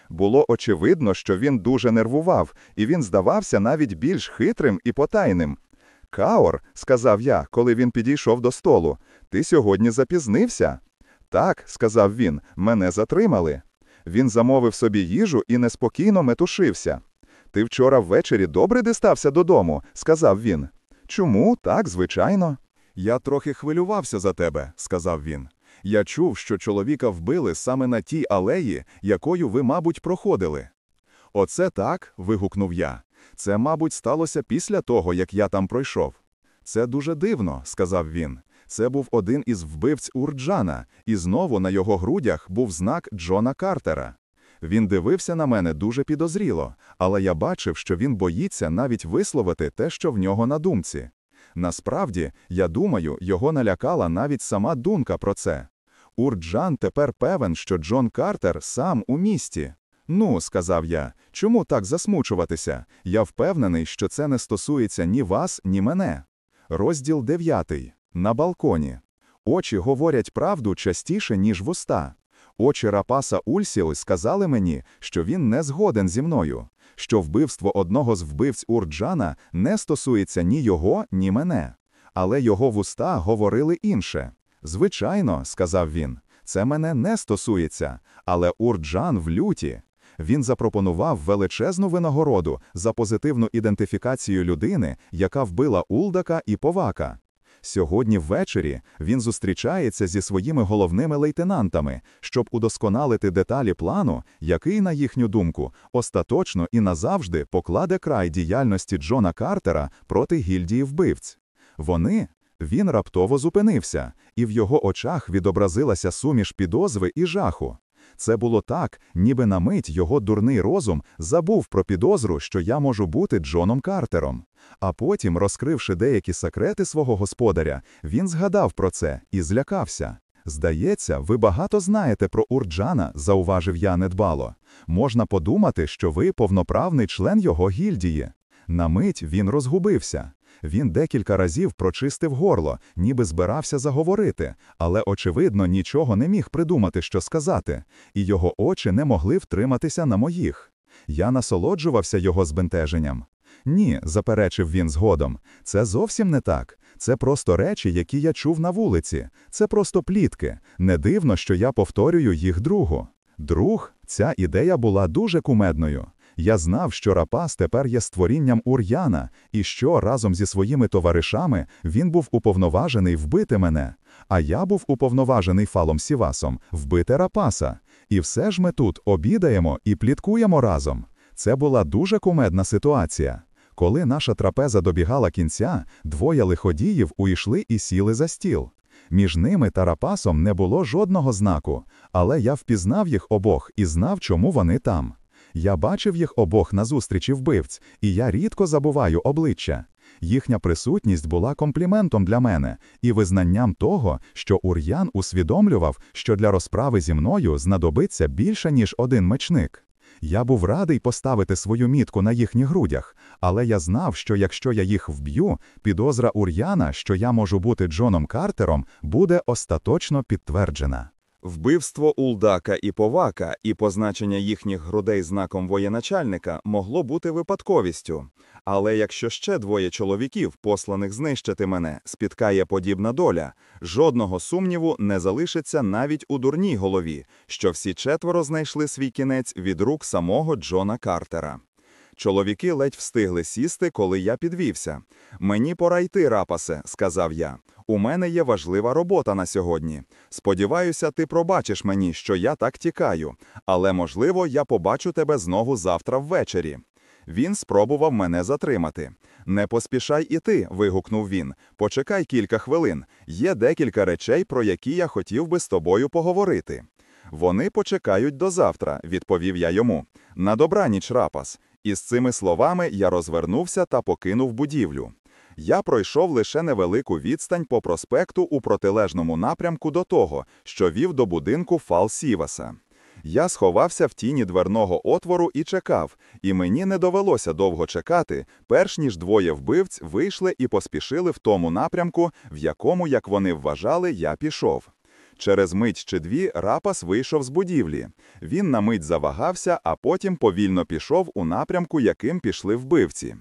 [SPEAKER 2] Було очевидно, що він дуже нервував, і він здавався навіть більш хитрим і потайним. Каор, сказав я, коли він підійшов до столу, ти сьогодні запізнився? Так, сказав він, мене затримали. Він замовив собі їжу і неспокійно метушився. Ти вчора ввечері добре дістався додому, сказав він. Чому? Так, звичайно. Я трохи хвилювався за тебе, сказав він. Я чув, що чоловіка вбили саме на тій алеї, якою ви, мабуть, проходили. Оце так. вигукнув я. Це, мабуть, сталося після того, як я там пройшов. Це дуже дивно, сказав він. Це був один із вбивць Урджана, і знову на його грудях був знак Джона Картера. Він дивився на мене дуже підозріло, але я бачив, що він боїться навіть висловити те, що в нього на думці. Насправді, я думаю, його налякала навіть сама думка про це. Урджан тепер певен, що Джон Картер сам у місті. Ну, сказав я, чому так засмучуватися? Я впевнений, що це не стосується ні вас, ні мене. Розділ дев'ятий. На балконі. Очі говорять правду частіше, ніж вуста. Очі рапаса Ульсіл сказали мені, що він не згоден зі мною, що вбивство одного з вбивць Урджана не стосується ні його, ні мене. Але його вуста говорили інше. Звичайно, сказав він, це мене не стосується, але Урджан в люті. Він запропонував величезну винагороду за позитивну ідентифікацію людини, яка вбила Улдака і Повака. Сьогодні ввечері він зустрічається зі своїми головними лейтенантами, щоб удосконалити деталі плану, який, на їхню думку, остаточно і назавжди покладе край діяльності Джона Картера проти гільдії вбивць. Вони. Він раптово зупинився, і в його очах відобразилася суміш підозви і жаху.
[SPEAKER 1] Це було так, ніби на мить його дурний розум забув про підозру, що я можу бути Джоном Картером. А потім, розкривши деякі секрети свого господаря, він згадав про це і злякався. Здається, ви багато знаєте про Урджана, зауважив я недбало. Можна подумати, що ви повноправний член його гільдії. На мить він розгубився. Він декілька разів прочистив горло, ніби збирався заговорити, але, очевидно, нічого не міг придумати, що сказати, і його очі не могли втриматися на моїх. Я насолоджувався його збентеженням. Ні, заперечив він згодом, це зовсім не так. Це просто речі, які я чув на вулиці. Це просто плітки. Не дивно, що я повторюю їх другу. Друг, ця ідея була дуже кумедною. Я знав, що Рапас тепер є створінням Ур'яна, і що разом зі своїми товаришами він був уповноважений вбити мене, а я був уповноважений Фалом Сівасом вбити Рапаса. І все ж ми тут обідаємо і пліткуємо разом. Це була дуже кумедна ситуація. Коли наша трапеза добігала кінця, двоє лиходіїв уйшли і сіли за стіл. Між ними та Рапасом не було жодного знаку, але я впізнав їх обох і знав, чому вони там. Я бачив їх обох на зустрічі вбивць, і я рідко забуваю обличчя. Їхня присутність була компліментом для мене і визнанням того, що Ур'ян усвідомлював, що для розправи зі мною знадобиться більше, ніж один мечник. Я був радий поставити свою мітку на їхніх грудях, але я знав, що якщо я їх вб'ю, підозра Ур'яна, що я можу бути Джоном Картером, буде остаточно підтверджена.
[SPEAKER 3] Вбивство Улдака і Повака і позначення їхніх грудей знаком воєначальника могло бути випадковістю. Але якщо ще двоє чоловіків, посланих знищити мене, спіткає подібна доля, жодного сумніву не залишиться навіть у дурній голові, що всі четверо знайшли свій кінець від рук самого Джона Картера. Чоловіки ледь встигли сісти, коли я підвівся. Мені пора йти, рапасе, сказав я. У мене є важлива робота на сьогодні. Сподіваюся, ти пробачиш мені, що я так тікаю, але, можливо, я побачу тебе знову завтра ввечері. Він спробував мене затримати. Не поспішай іти, вигукнув він. Почекай кілька хвилин. Є декілька речей, про які я хотів би з тобою поговорити. Вони почекають до завтра, відповів я йому. На добраніч, рапас. І з цими словами я розвернувся та покинув будівлю. Я пройшов лише невелику відстань по проспекту у протилежному напрямку до того, що вів до будинку Фал Сіваса. Я сховався в тіні дверного отвору і чекав, і мені не довелося довго чекати, перш ніж двоє вбивць вийшли і поспішили в тому напрямку, в якому, як вони вважали, я пішов. Через мить чи дві рапас вийшов з будівлі. Він на мить завагався, а потім повільно пішов у напрямку, яким пішли вбивці.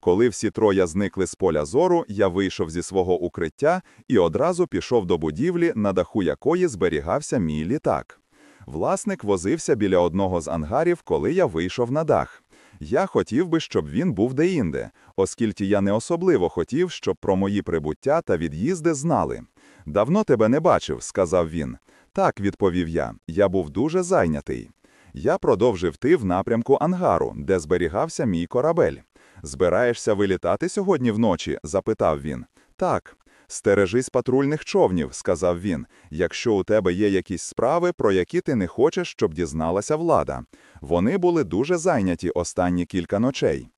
[SPEAKER 3] Коли всі троє зникли з поля зору, я вийшов зі свого укриття і одразу пішов до будівлі, на даху якої зберігався мій літак. Власник возився біля одного з ангарів, коли я вийшов на дах. Я хотів би, щоб він був деінде, оскільки я не особливо хотів, щоб про мої прибуття та від'їзди знали. Давно тебе не бачив, сказав він. Так, відповів я, я був дуже зайнятий. Я продовжив йти в напрямку ангару, де зберігався мій корабель. Збираєшся вилітати сьогодні вночі? запитав він. Так. Стережись патрульних човнів, сказав він, якщо у тебе є якісь справи, про які ти не хочеш, щоб дізналася влада. Вони були дуже зайняті останні кілька ночей.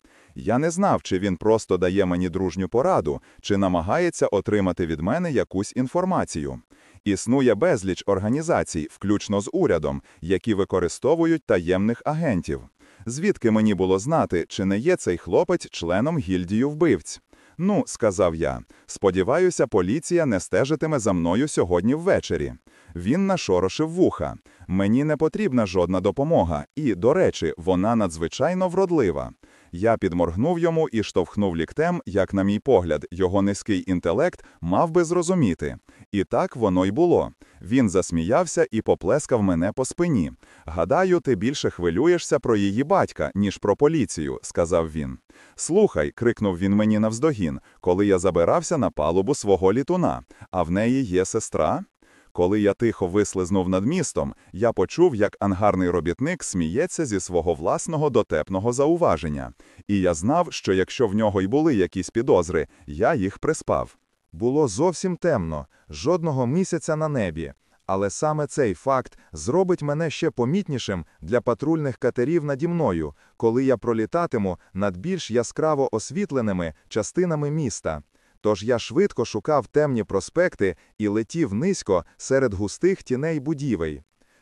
[SPEAKER 3] Я не знав, чи він просто дає мені дружню пораду, чи намагається отримати від мене якусь інформацію. Існує безліч організацій, включно з урядом, які використовують таємних агентів. Звідки мені було знати, чи не є цей хлопець членом гільдії вбивць? Ну, сказав я, сподіваюся, поліція не стежитиме за мною сьогодні ввечері. Він нашорошив вуха. Мені не потрібна жодна допомога, і, до речі, вона надзвичайно вродлива. Я підморгнув йому і штовхнув ліктем, як, на мій погляд, його низький інтелект мав би зрозуміти. І так воно й було. Він засміявся і поплескав мене по спині. Гадаю, ти більше хвилюєшся про її батька, ніж про поліцію, сказав він. Слухай, крикнув він мені навздогін, коли я забирався на палубу свого літуна. А в неї є сестра? Коли я тихо вислизнув над містом, я почув, як ангарний робітник сміється зі свого власного дотепного зауваження, і я знав, що якщо в нього й були якісь підозри, я їх приспав. Було зовсім темно, жодного місяця на небі, Але саме цей факт зробить мене ще помітнішим для патрульних катерів наді мною, коли я пролітатиму над більш яскраво освітленими частинами міста. Тож я швидко шукав темні проспекти і летів низько серед густих тіней будівель.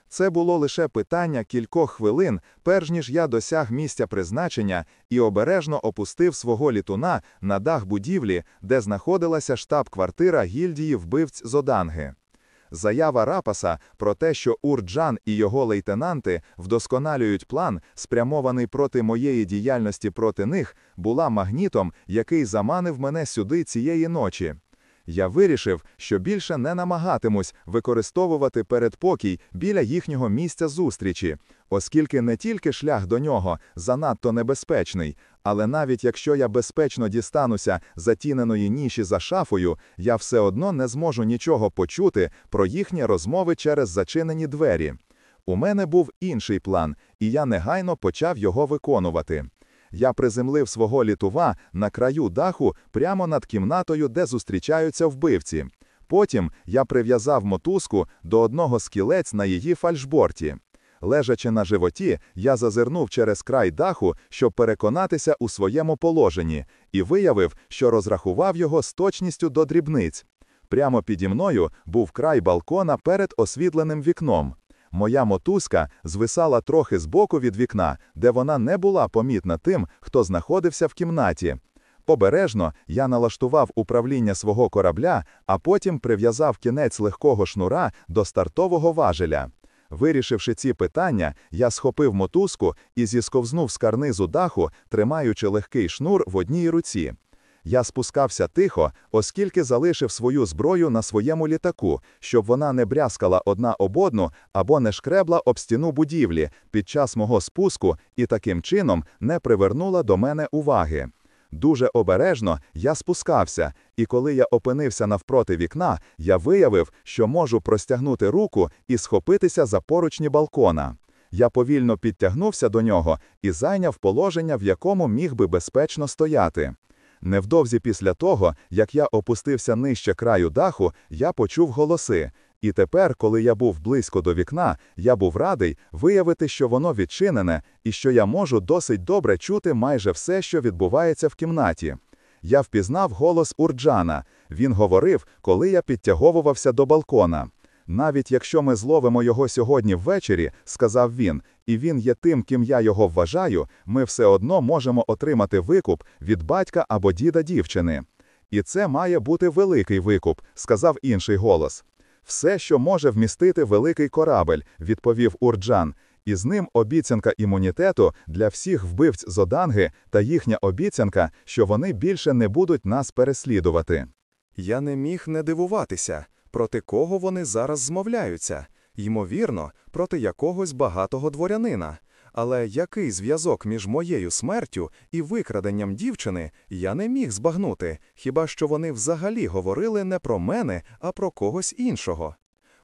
[SPEAKER 3] Це було лише питання кількох хвилин, перш ніж я досяг місця призначення і обережно опустив свого літуна на дах будівлі, де знаходилася штаб-квартира гільдії вбивць Зоданги. Заява Рапаса про те, що Урджан і його лейтенанти вдосконалюють план, спрямований проти моєї діяльності проти них, була магнітом, який заманив мене сюди цієї ночі. Я вирішив, що більше не намагатимусь використовувати передпокій біля їхнього місця зустрічі, оскільки не тільки шлях до нього занадто небезпечний, але навіть якщо я безпечно дістануся затіненої ніші за шафою, я все одно не зможу нічого почути про їхні розмови через зачинені двері. У мене був інший план, і я негайно почав його виконувати. Я приземлив свого літува на краю даху прямо над кімнатою, де зустрічаються вбивці. Потім я прив'язав мотузку до одного з кілець на її фальшборті. Лежачи на животі, я зазирнув через край даху, щоб переконатися у своєму положенні, і виявив, що розрахував його з точністю до дрібниць. Прямо піді мною був край балкона перед освітленим вікном. Моя мотузка звисала трохи збоку від вікна, де вона не була помітна тим, хто знаходився в кімнаті. Побережно я налаштував управління свого корабля, а потім прив'язав кінець легкого шнура до стартового важеля. Вирішивши ці питання, я схопив мотузку і зісковзнув з карнизу даху, тримаючи легкий шнур в одній руці. Я спускався тихо, оскільки залишив свою зброю на своєму літаку, щоб вона не брязкала одна об одну або не шкребла об стіну будівлі під час мого спуску і таким чином не привернула до мене уваги. Дуже обережно я спускався, і коли я опинився навпроти вікна, я виявив, що можу простягнути руку і схопитися за поручні балкона. Я повільно підтягнувся до нього і зайняв положення, в якому міг би безпечно стояти. Невдовзі після того, як я опустився нижче краю даху, я почув голоси. І тепер, коли я був близько до вікна, я був радий виявити, що воно відчинене і що я можу досить добре чути майже все, що відбувається в кімнаті. Я впізнав голос Урджана. Він говорив, коли я підтяговувався до балкона. Навіть якщо ми зловимо його сьогодні ввечері, сказав він, і він є тим, ким я його вважаю, ми все одно можемо отримати викуп від батька або діда дівчини. І це має бути великий викуп, сказав інший голос. Все, що може вмістити великий корабель, відповів Урджан, і з ним обіцянка імунітету для всіх вбивць Зоданги та їхня обіцянка, що вони більше не будуть нас переслідувати.
[SPEAKER 2] Я не міг не дивуватися, проти кого вони зараз змовляються, ймовірно, проти якогось багатого дворянина. Але який зв'язок між моєю смертю і викраденням дівчини я не міг збагнути, хіба що вони взагалі говорили не про мене, а про когось іншого.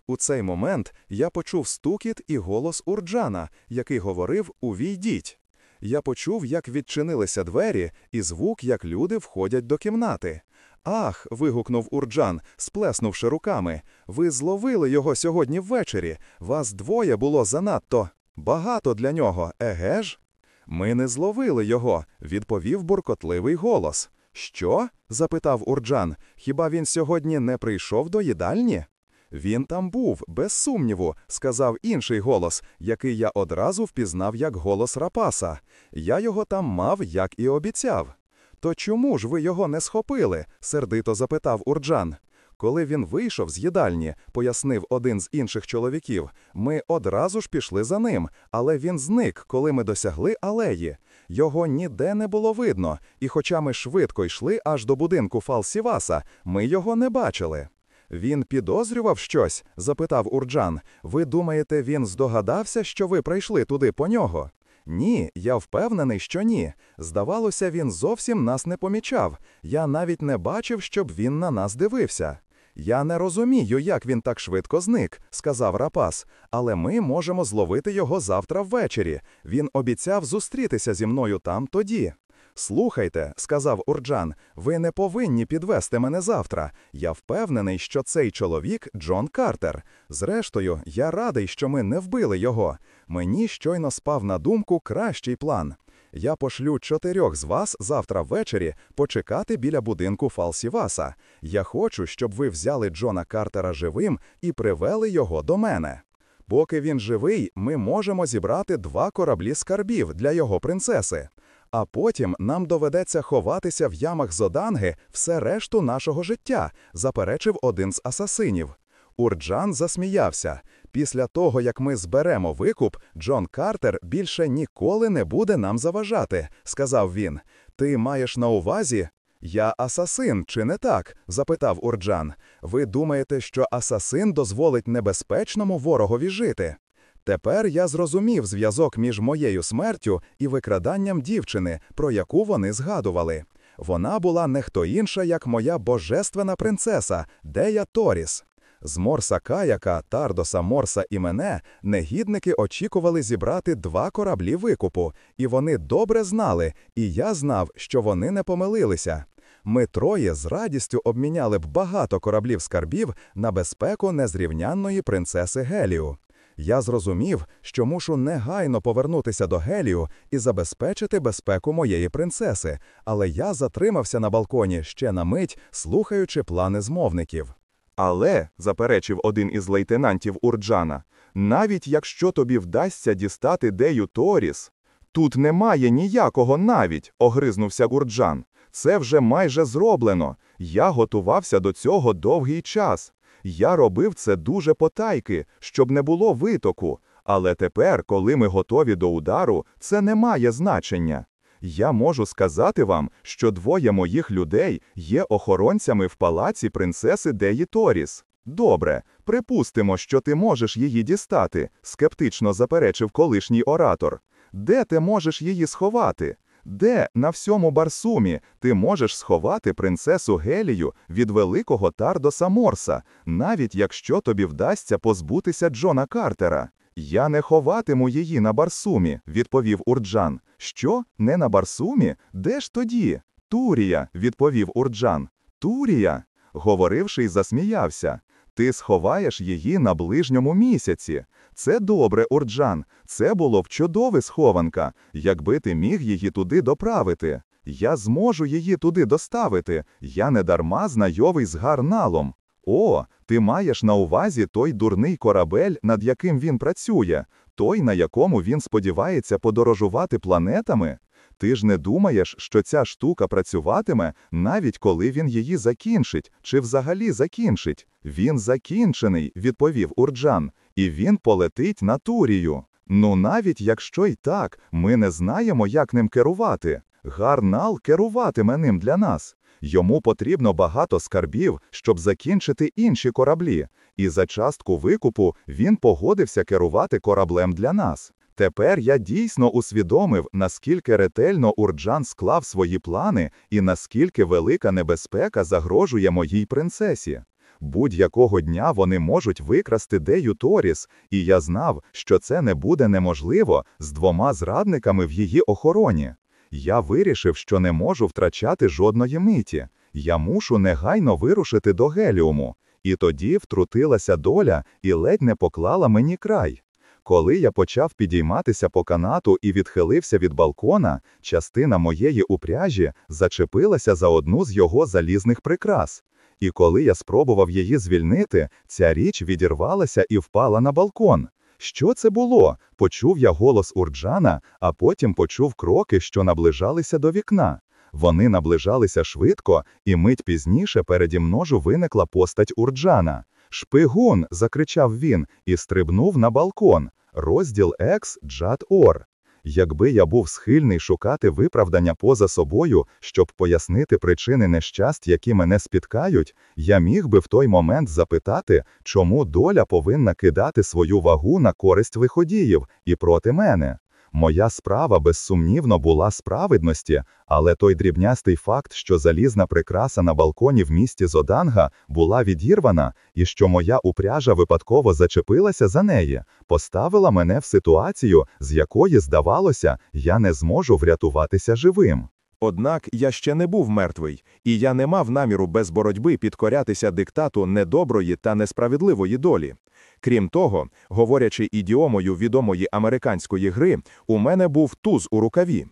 [SPEAKER 2] У цей момент я почув стукіт і голос Урджана, який говорив Увійдіть. Я почув, як відчинилися двері, і звук, як люди входять до кімнати. Ах. вигукнув Урджан, сплеснувши руками. Ви зловили його сьогодні ввечері. Вас двоє було занадто. Багато для нього, еге ж? Ми не зловили його, відповів буркотливий голос. Що? запитав Урджан. Хіба він сьогодні не прийшов до їдальні? Він там був, без сумніву, сказав інший голос, який я одразу впізнав як голос Рапаса. Я його там мав, як і обіцяв. То чому ж ви його не схопили? сердито запитав Урджан. Коли він вийшов з їдальні, пояснив один з інших чоловіків, ми одразу ж пішли за ним, але він зник, коли ми досягли алеї. Його ніде не було видно, і хоча ми швидко йшли аж до будинку Фалсіваса, ми його не бачили. Він підозрював щось? запитав Урджан. Ви думаєте, він здогадався, що ви прийшли туди по нього? Ні, я впевнений, що ні. Здавалося, він зовсім нас не помічав. Я навіть не бачив, щоб він на нас дивився. Я не розумію, як він так швидко зник, сказав Рапас, але ми можемо зловити його завтра ввечері. Він обіцяв зустрітися зі мною там тоді.
[SPEAKER 3] Слухайте, сказав Урджан, ви не повинні підвести мене завтра. Я впевнений, що цей чоловік Джон Картер. Зрештою, я радий, що ми не вбили його. Мені щойно спав на думку кращий план. Я пошлю чотирьох з вас завтра ввечері почекати біля будинку Фалсіваса. Я хочу, щоб ви взяли Джона Картера живим і привели його до мене. Поки він живий, ми можемо зібрати два кораблі скарбів для його принцеси. А потім нам доведеться ховатися в ямах Зоданги все решту нашого життя, заперечив один з асасинів. Урджан засміявся. Після того, як ми зберемо викуп, Джон Картер більше ніколи не буде нам заважати, сказав він. Ти маєш на увазі? Я асасин, чи не так? запитав Урджан. Ви думаєте, що асасин дозволить небезпечному ворогові жити? Тепер я зрозумів зв'язок між моєю смертю і викраданням дівчини, про яку вони згадували. Вона була не хто інша, як моя божественна принцеса, Дея Торіс. З Морса Каяка, Тардоса, Морса і мене негідники очікували зібрати два кораблі викупу, і вони добре знали, і я знав, що вони не помилилися. Ми троє з радістю обміняли б багато кораблів скарбів на безпеку незрівнянної принцеси Гелію. Я зрозумів, що мушу негайно повернутися до Гелію і забезпечити безпеку моєї принцеси, але я затримався на балконі ще на мить, слухаючи плани змовників.
[SPEAKER 2] Але, заперечив один із лейтенантів Урджана, навіть якщо тобі вдасться дістати Дею Торіс, тут немає ніякого навіть, огризнувся Урджан. Це вже майже зроблено. Я готувався до цього довгий час. Я робив це дуже потайки, щоб не було витоку. Але тепер, коли ми готові до удару, це не має значення. Я можу сказати вам, що двоє моїх людей є охоронцями в палаці принцеси Деї Торіс. Добре, припустимо, що ти можеш її дістати, скептично заперечив колишній оратор. Де ти можеш її сховати? Де на всьому Барсумі ти можеш сховати принцесу Гелію від великого Тардоса Морса, навіть якщо тобі вдасться позбутися Джона Картера? Я не ховатиму її на Барсумі, відповів Урджан. Що, не на Барсумі? Де ж тоді? Турія, відповів Урджан. Турія? Говоривший, засміявся. Ти сховаєш її на ближньому місяці. Це добре, Урджан. Це було б чудове схованка, якби ти міг її туди доправити. Я зможу її туди доставити. Я недарма знайомий з гарналом. О, ти маєш на увазі той дурний корабель, над яким він працює, той, на якому він сподівається подорожувати планетами? Ти ж не думаєш, що ця штука працюватиме, навіть коли він її закінчить, чи взагалі закінчить? Він закінчений, відповів Урджан, і він полетить на Турію. Ну навіть якщо й так, ми не знаємо, як ним керувати. Гарнал керуватиме ним для нас. Йому потрібно багато скарбів, щоб закінчити інші кораблі, і за частку викупу він погодився керувати кораблем для нас. Тепер я дійсно усвідомив, наскільки ретельно Урджан склав свої плани і наскільки велика небезпека загрожує моїй принцесі. Будь-якого дня вони можуть викрасти Дею Торіс, і я знав, що це не буде неможливо з двома зрадниками в її охороні. Я вирішив, що не можу втрачати жодної миті. Я мушу негайно вирушити до Геліуму. І тоді втрутилася доля і ледь не поклала мені край. Коли я почав підійматися по канату і відхилився від балкона, частина моєї упряжі зачепилася за одну з його залізних прикрас. І коли я спробував її звільнити, ця річ відірвалася і впала на балкон. Що це було? Почув я голос Урджана, а потім почув кроки, що наближалися до вікна. Вони наближалися швидко, і мить пізніше переді множу виникла постать Урджана. Шпигун. закричав він і стрибнув на балкон. Розділ Екс Джад Ор. Якби я був схильний шукати виправдання поза собою, щоб пояснити причини нещасть, які мене спіткають, я міг би в той момент запитати, чому доля повинна кидати свою вагу на користь виходіїв і проти мене. Моя справа безсумнівно була справедності, але той дрібнястий факт, що залізна прикраса на балконі в місті Зоданга була відірвана, і що моя упряжа випадково зачепилася за неї, поставила мене в ситуацію, з якої, здавалося, я не зможу врятуватися живим.
[SPEAKER 3] Однак я ще не був мертвий, і я не мав наміру без боротьби підкорятися диктату недоброї та несправедливої долі. Крім того, говорячи ідіомою відомої американської гри, у мене був туз у рукаві.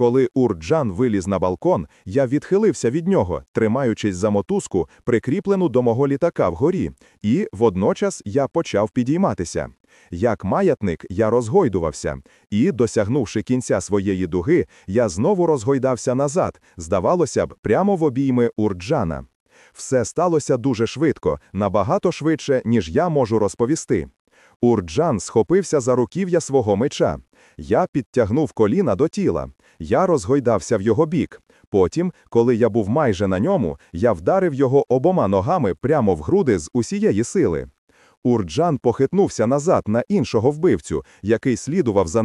[SPEAKER 3] Коли Урджан виліз на балкон, я відхилився від нього, тримаючись за мотузку, прикріплену до мого літака вгорі, і водночас я почав підійматися. Як маятник я розгойдувався, і, досягнувши кінця своєї дуги, я знову розгойдався назад, здавалося б, прямо в обійми Урджана. Все сталося дуже швидко, набагато швидше, ніж я можу розповісти. Урджан схопився за руків'я свого меча. Я підтягнув коліна до тіла. Я розгойдався в його бік. Потім, коли я був майже на ньому, я вдарив його обома ногами прямо в груди з усієї сили. Урджан похитнувся назад на іншого вбивцю, який слідував за